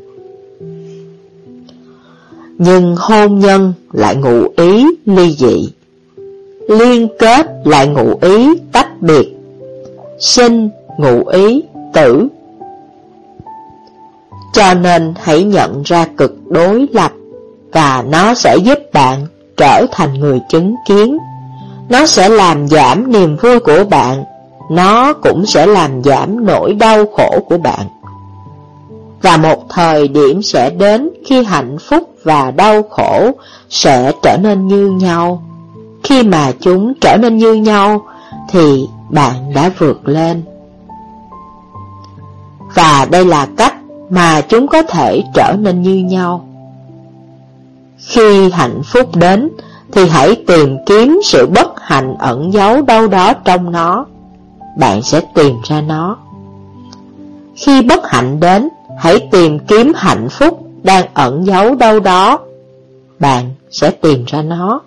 Nhưng hôn nhân lại ngụ ý ly dị. Liên kết lại ngụ ý tách biệt. Sinh ngụ ý tử. Cho nên hãy nhận ra cực đối lập và nó sẽ giúp bạn trở thành người chứng kiến. Nó sẽ làm giảm niềm vui của bạn. Nó cũng sẽ làm giảm nỗi đau khổ của bạn. Và một thời điểm sẽ đến khi hạnh phúc và đau khổ sẽ trở nên như nhau. Khi mà chúng trở nên như nhau, thì bạn đã vượt lên. Và đây là cách mà chúng có thể trở nên như nhau. Khi hạnh phúc đến thì hãy tìm kiếm sự bất hạnh ẩn giấu đâu đó trong nó. Bạn sẽ tìm ra nó. Khi bất hạnh đến, hãy tìm kiếm hạnh phúc đang ẩn giấu đâu đó. Bạn sẽ tìm ra nó.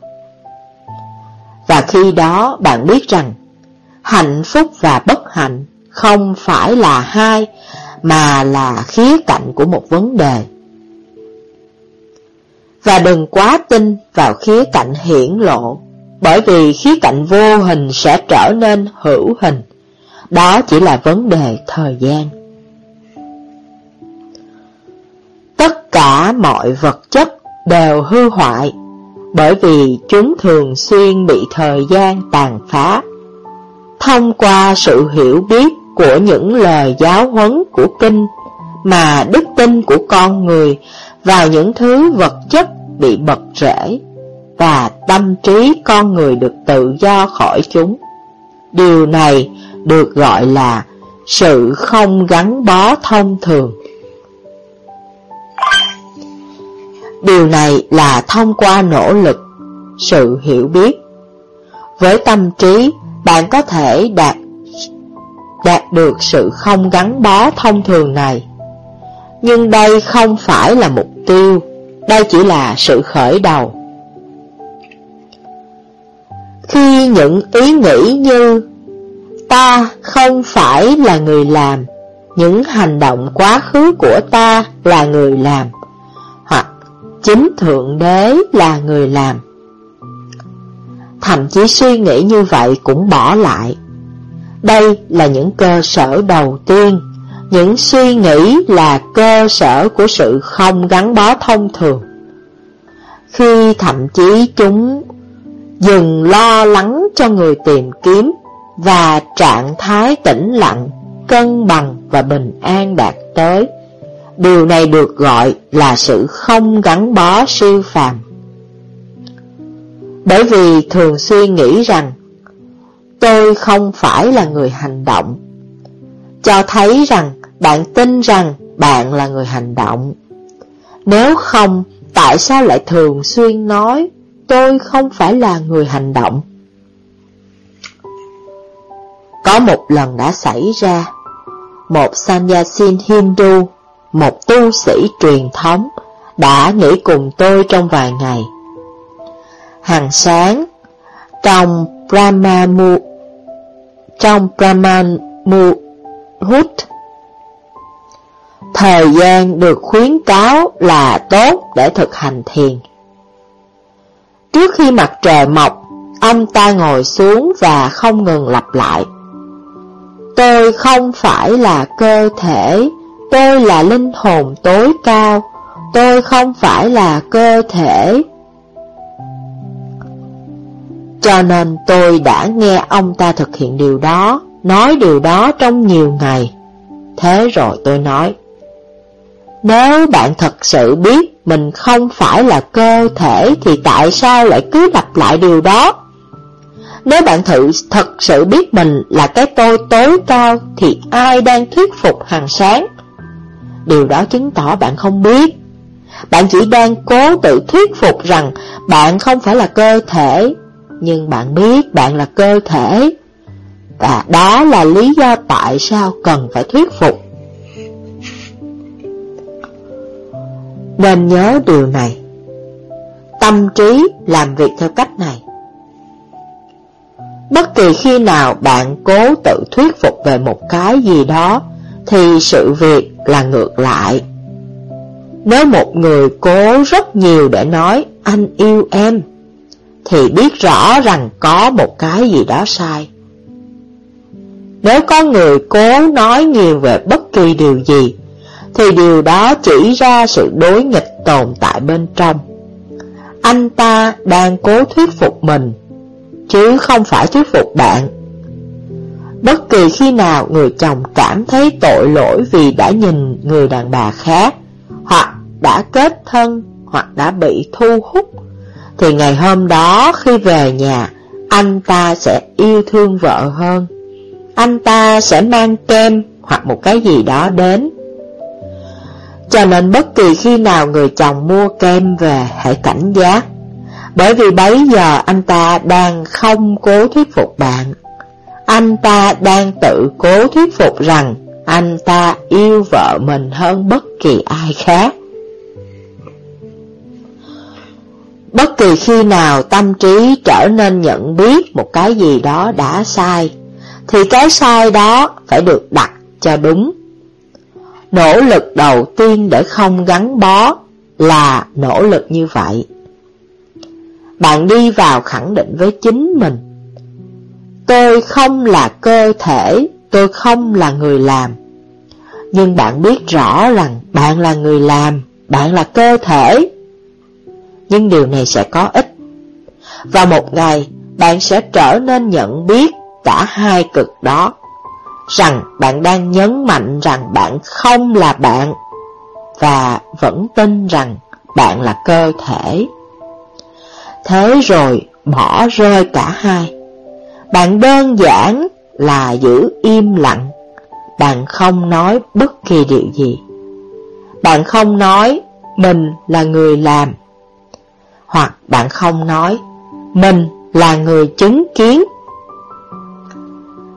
Và khi đó bạn biết rằng hạnh phúc và bất hạnh không phải là hai mà là khía cạnh của một vấn đề. Và đừng quá tin vào khía cạnh hiển lộ, bởi vì khía cạnh vô hình sẽ trở nên hữu hình. Đó chỉ là vấn đề thời gian. Tất cả mọi vật chất đều hư hoại, bởi vì chúng thường xuyên bị thời gian tàn phá. Thông qua sự hiểu biết của những lời giáo huấn của kinh mà đức tin của con người vào những thứ vật chất bị bật rễ và tâm trí con người được tự do khỏi chúng. Điều này được gọi là sự không gắn bó thông thường. Điều này là thông qua nỗ lực, sự hiểu biết. Với tâm trí, bạn có thể đạt đạt được sự không gắn bó thông thường này. Nhưng đây không phải là mục tiêu, đây chỉ là sự khởi đầu. Khi những ý nghĩ như Ta không phải là người làm, những hành động quá khứ của ta là người làm, hoặc chính Thượng Đế là người làm. Thậm chí suy nghĩ như vậy cũng bỏ lại. Đây là những cơ sở đầu tiên những suy nghĩ là cơ sở của sự không gắn bó thông thường. Khi thậm chí chúng dừng lo lắng cho người tìm kiếm và trạng thái tĩnh lặng, cân bằng và bình an đạt tới, điều này được gọi là sự không gắn bó siêu phàm. Bởi vì thường xuyên nghĩ rằng tôi không phải là người hành động, cho thấy rằng bạn tin rằng bạn là người hành động. Nếu không, tại sao lại thường xuyên nói tôi không phải là người hành động? Có một lần đã xảy ra, một sanyasin Hindu, một tu sĩ truyền thống, đã nghỉ cùng tôi trong vài ngày. Hàng sáng, trong Brahmamu, trong Brahmamu Hút Thời gian được khuyến cáo là tốt để thực hành thiền. Trước khi mặt trời mọc, ông ta ngồi xuống và không ngừng lặp lại. Tôi không phải là cơ thể, tôi là linh hồn tối cao, tôi không phải là cơ thể. Cho nên tôi đã nghe ông ta thực hiện điều đó, nói điều đó trong nhiều ngày. Thế rồi tôi nói, nếu bạn thật sự biết mình không phải là cơ thể thì tại sao lại cứ lặp lại điều đó? Nếu bạn thử thật sự biết mình là cái tôi tối cao thì ai đang thuyết phục hàng sáng? Điều đó chứng tỏ bạn không biết. Bạn chỉ đang cố tự thuyết phục rằng bạn không phải là cơ thể, nhưng bạn biết bạn là cơ thể. Và đó là lý do tại sao cần phải thuyết phục. Nên nhớ điều này. Tâm trí làm việc theo cách này. Bất kỳ khi nào bạn cố tự thuyết phục về một cái gì đó, Thì sự việc là ngược lại. Nếu một người cố rất nhiều để nói, anh yêu em, Thì biết rõ rằng có một cái gì đó sai. Nếu có người cố nói nhiều về bất kỳ điều gì thì điều đó chỉ ra sự đối nghịch tồn tại bên trong. Anh ta đang cố thuyết phục mình, chứ không phải thuyết phục bạn. Bất kỳ khi nào người chồng cảm thấy tội lỗi vì đã nhìn người đàn bà khác, hoặc đã kết thân, hoặc đã bị thu hút, thì ngày hôm đó khi về nhà, anh ta sẽ yêu thương vợ hơn. Anh ta sẽ mang kem hoặc một cái gì đó đến. Cho nên bất kỳ khi nào người chồng mua kem về, hãy cảnh giác. Bởi vì bấy giờ anh ta đang không cố thuyết phục bạn. Anh ta đang tự cố thuyết phục rằng anh ta yêu vợ mình hơn bất kỳ ai khác. Bất kỳ khi nào tâm trí trở nên nhận biết một cái gì đó đã sai, Thì cái sai đó phải được đặt cho đúng. Nỗ lực đầu tiên để không gắn bó là nỗ lực như vậy. Bạn đi vào khẳng định với chính mình. Tôi không là cơ thể, tôi không là người làm. Nhưng bạn biết rõ rằng bạn là người làm, bạn là cơ thể. Nhưng điều này sẽ có ích. Và một ngày, bạn sẽ trở nên nhận biết cả hai cực đó rằng bạn đang nhấn mạnh rằng bạn không là bạn và vẫn tin rằng bạn là cơ thể. Thế rồi bỏ rơi cả hai. Bạn đơn giản là giữ im lặng, bạn không nói bất kỳ điều gì. Bạn không nói mình là người làm, hoặc bạn không nói mình là người chứng kiến.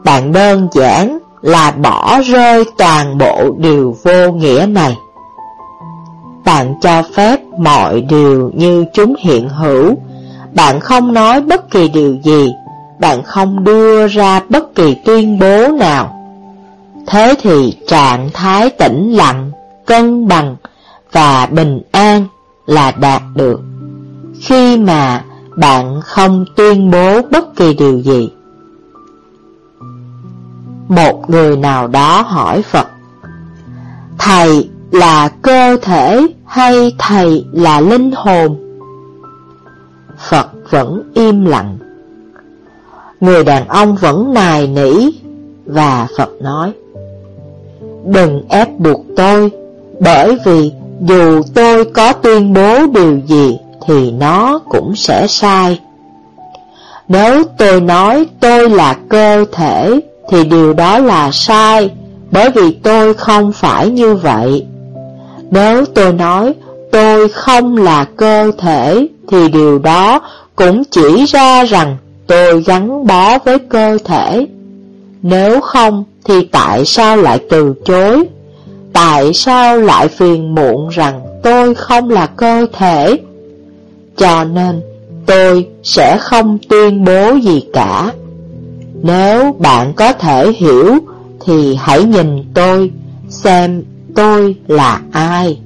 Bạn đơn giản là bỏ rơi toàn bộ điều vô nghĩa này. Bạn cho phép mọi điều như chúng hiện hữu, bạn không nói bất kỳ điều gì, bạn không đưa ra bất kỳ tuyên bố nào. Thế thì trạng thái tĩnh lặng, cân bằng và bình an là đạt được khi mà bạn không tuyên bố bất kỳ điều gì. Một người nào đó hỏi Phật, Thầy là cơ thể hay thầy là linh hồn? Phật vẫn im lặng Người đàn ông vẫn nài nỉ Và Phật nói, Đừng ép buộc tôi, Bởi vì dù tôi có tuyên bố điều gì Thì nó cũng sẽ sai Nếu tôi nói tôi là cơ thể thì điều đó là sai, bởi vì tôi không phải như vậy. Nếu tôi nói tôi không là cơ thể, thì điều đó cũng chỉ ra rằng tôi gắn bó với cơ thể. Nếu không, thì tại sao lại từ chối? Tại sao lại phiền muộn rằng tôi không là cơ thể? Cho nên, tôi sẽ không tuyên bố gì cả. Nếu bạn có thể hiểu thì hãy nhìn tôi xem tôi là ai.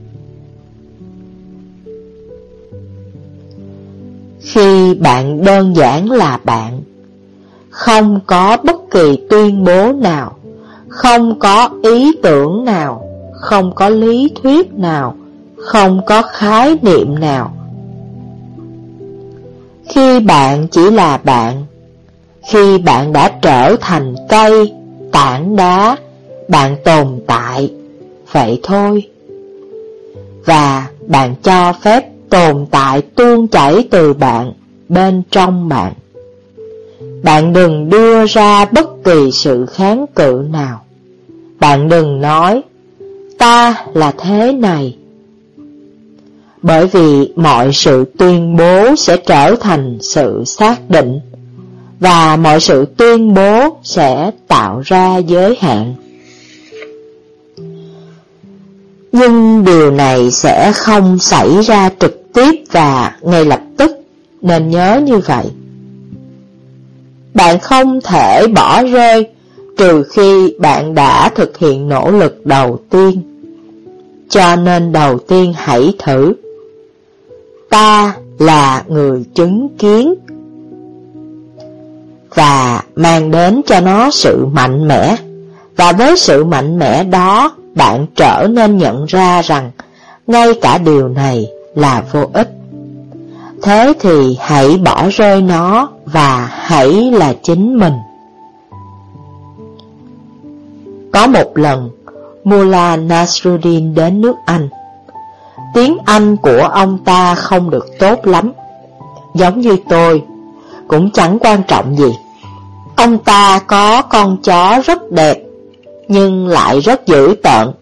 Khi bạn đơn giản là bạn, không có bất kỳ tuyên bố nào, không có ý tưởng nào, không có lý thuyết nào, không có khái niệm nào. Khi bạn chỉ là bạn khi bạn đã trở thành cây, tảng đá, bạn tồn tại, vậy thôi. Và bạn cho phép tồn tại tuôn chảy từ bạn, bên trong bạn. Bạn đừng đưa ra bất kỳ sự kháng cự nào. Bạn đừng nói, ta là thế này. Bởi vì mọi sự tuyên bố sẽ trở thành sự xác định và mọi sự tuyên bố sẽ tạo ra giới hạn. Nhưng điều này sẽ không xảy ra trực tiếp và ngay lập tức, nên nhớ như vậy. Bạn không thể bỏ rơi trừ khi bạn đã thực hiện nỗ lực đầu tiên. Cho nên đầu tiên hãy thử. Ta là người chứng kiến và mang đến cho nó sự mạnh mẽ. Và với sự mạnh mẽ đó, bạn trở nên nhận ra rằng ngay cả điều này là vô ích. Thế thì hãy bỏ rơi nó và hãy là chính mình. Có một lần, Mullah Nasruddin đến nước Anh. Tiếng Anh của ông ta không được tốt lắm, giống như tôi, cũng chẳng quan trọng gì. Ông ta có con chó rất đẹp, nhưng lại rất dữ tợn.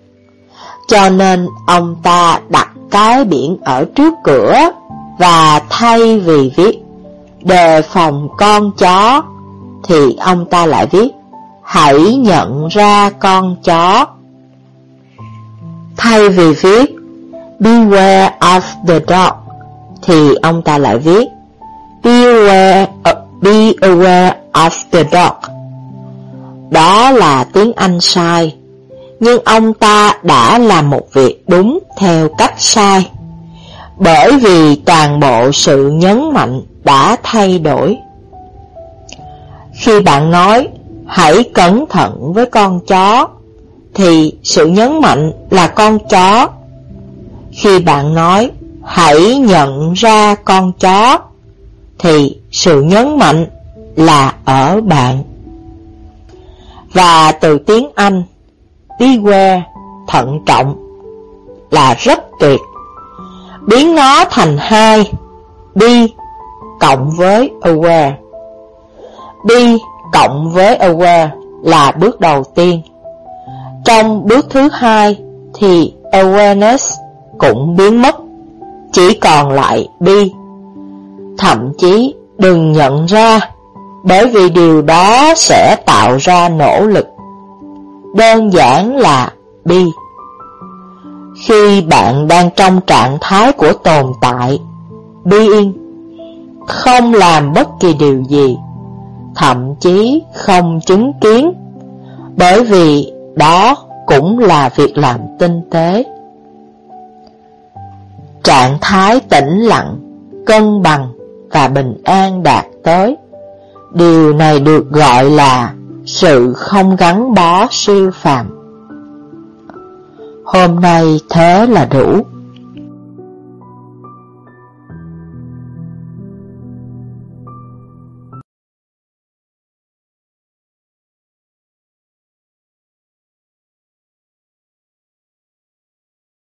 Cho nên ông ta đặt cái biển ở trước cửa và thay vì viết đề phòng con chó thì ông ta lại viết hãy nhận ra con chó. Thay vì viết beware of the dog thì ông ta lại viết beware, uh, be aware of the dog. Đó là tiếng Anh sai, nhưng ông ta đã làm một việc đúng theo cách sai. Bởi vì toàn bộ sự nhấn mạnh đã thay đổi. Khi bạn nói, hãy cẩn thận với con chó, thì sự nhấn mạnh là con chó. Khi bạn nói, hãy nhận ra con chó, thì sự nhấn mạnh là ở bạn. Và từ tiếng Anh, beware, thận trọng, là rất tuyệt. Biến nó thành hai, be cộng với aware. Be cộng với aware là bước đầu tiên. Trong bước thứ hai thì awareness cũng biến mất, chỉ còn lại be. Thậm chí đừng nhận ra, bởi vì điều đó sẽ tạo ra nỗ lực. Đơn giản là be. Khi bạn đang trong trạng thái của tồn tại, being, không làm bất kỳ điều gì, thậm chí không chứng kiến, bởi vì đó cũng là việc làm tinh tế. Trạng thái tĩnh lặng, cân bằng và bình an đạt tới. Điều này được gọi là sự không gắn bó siêu phàm. Hôm nay thế là đủ.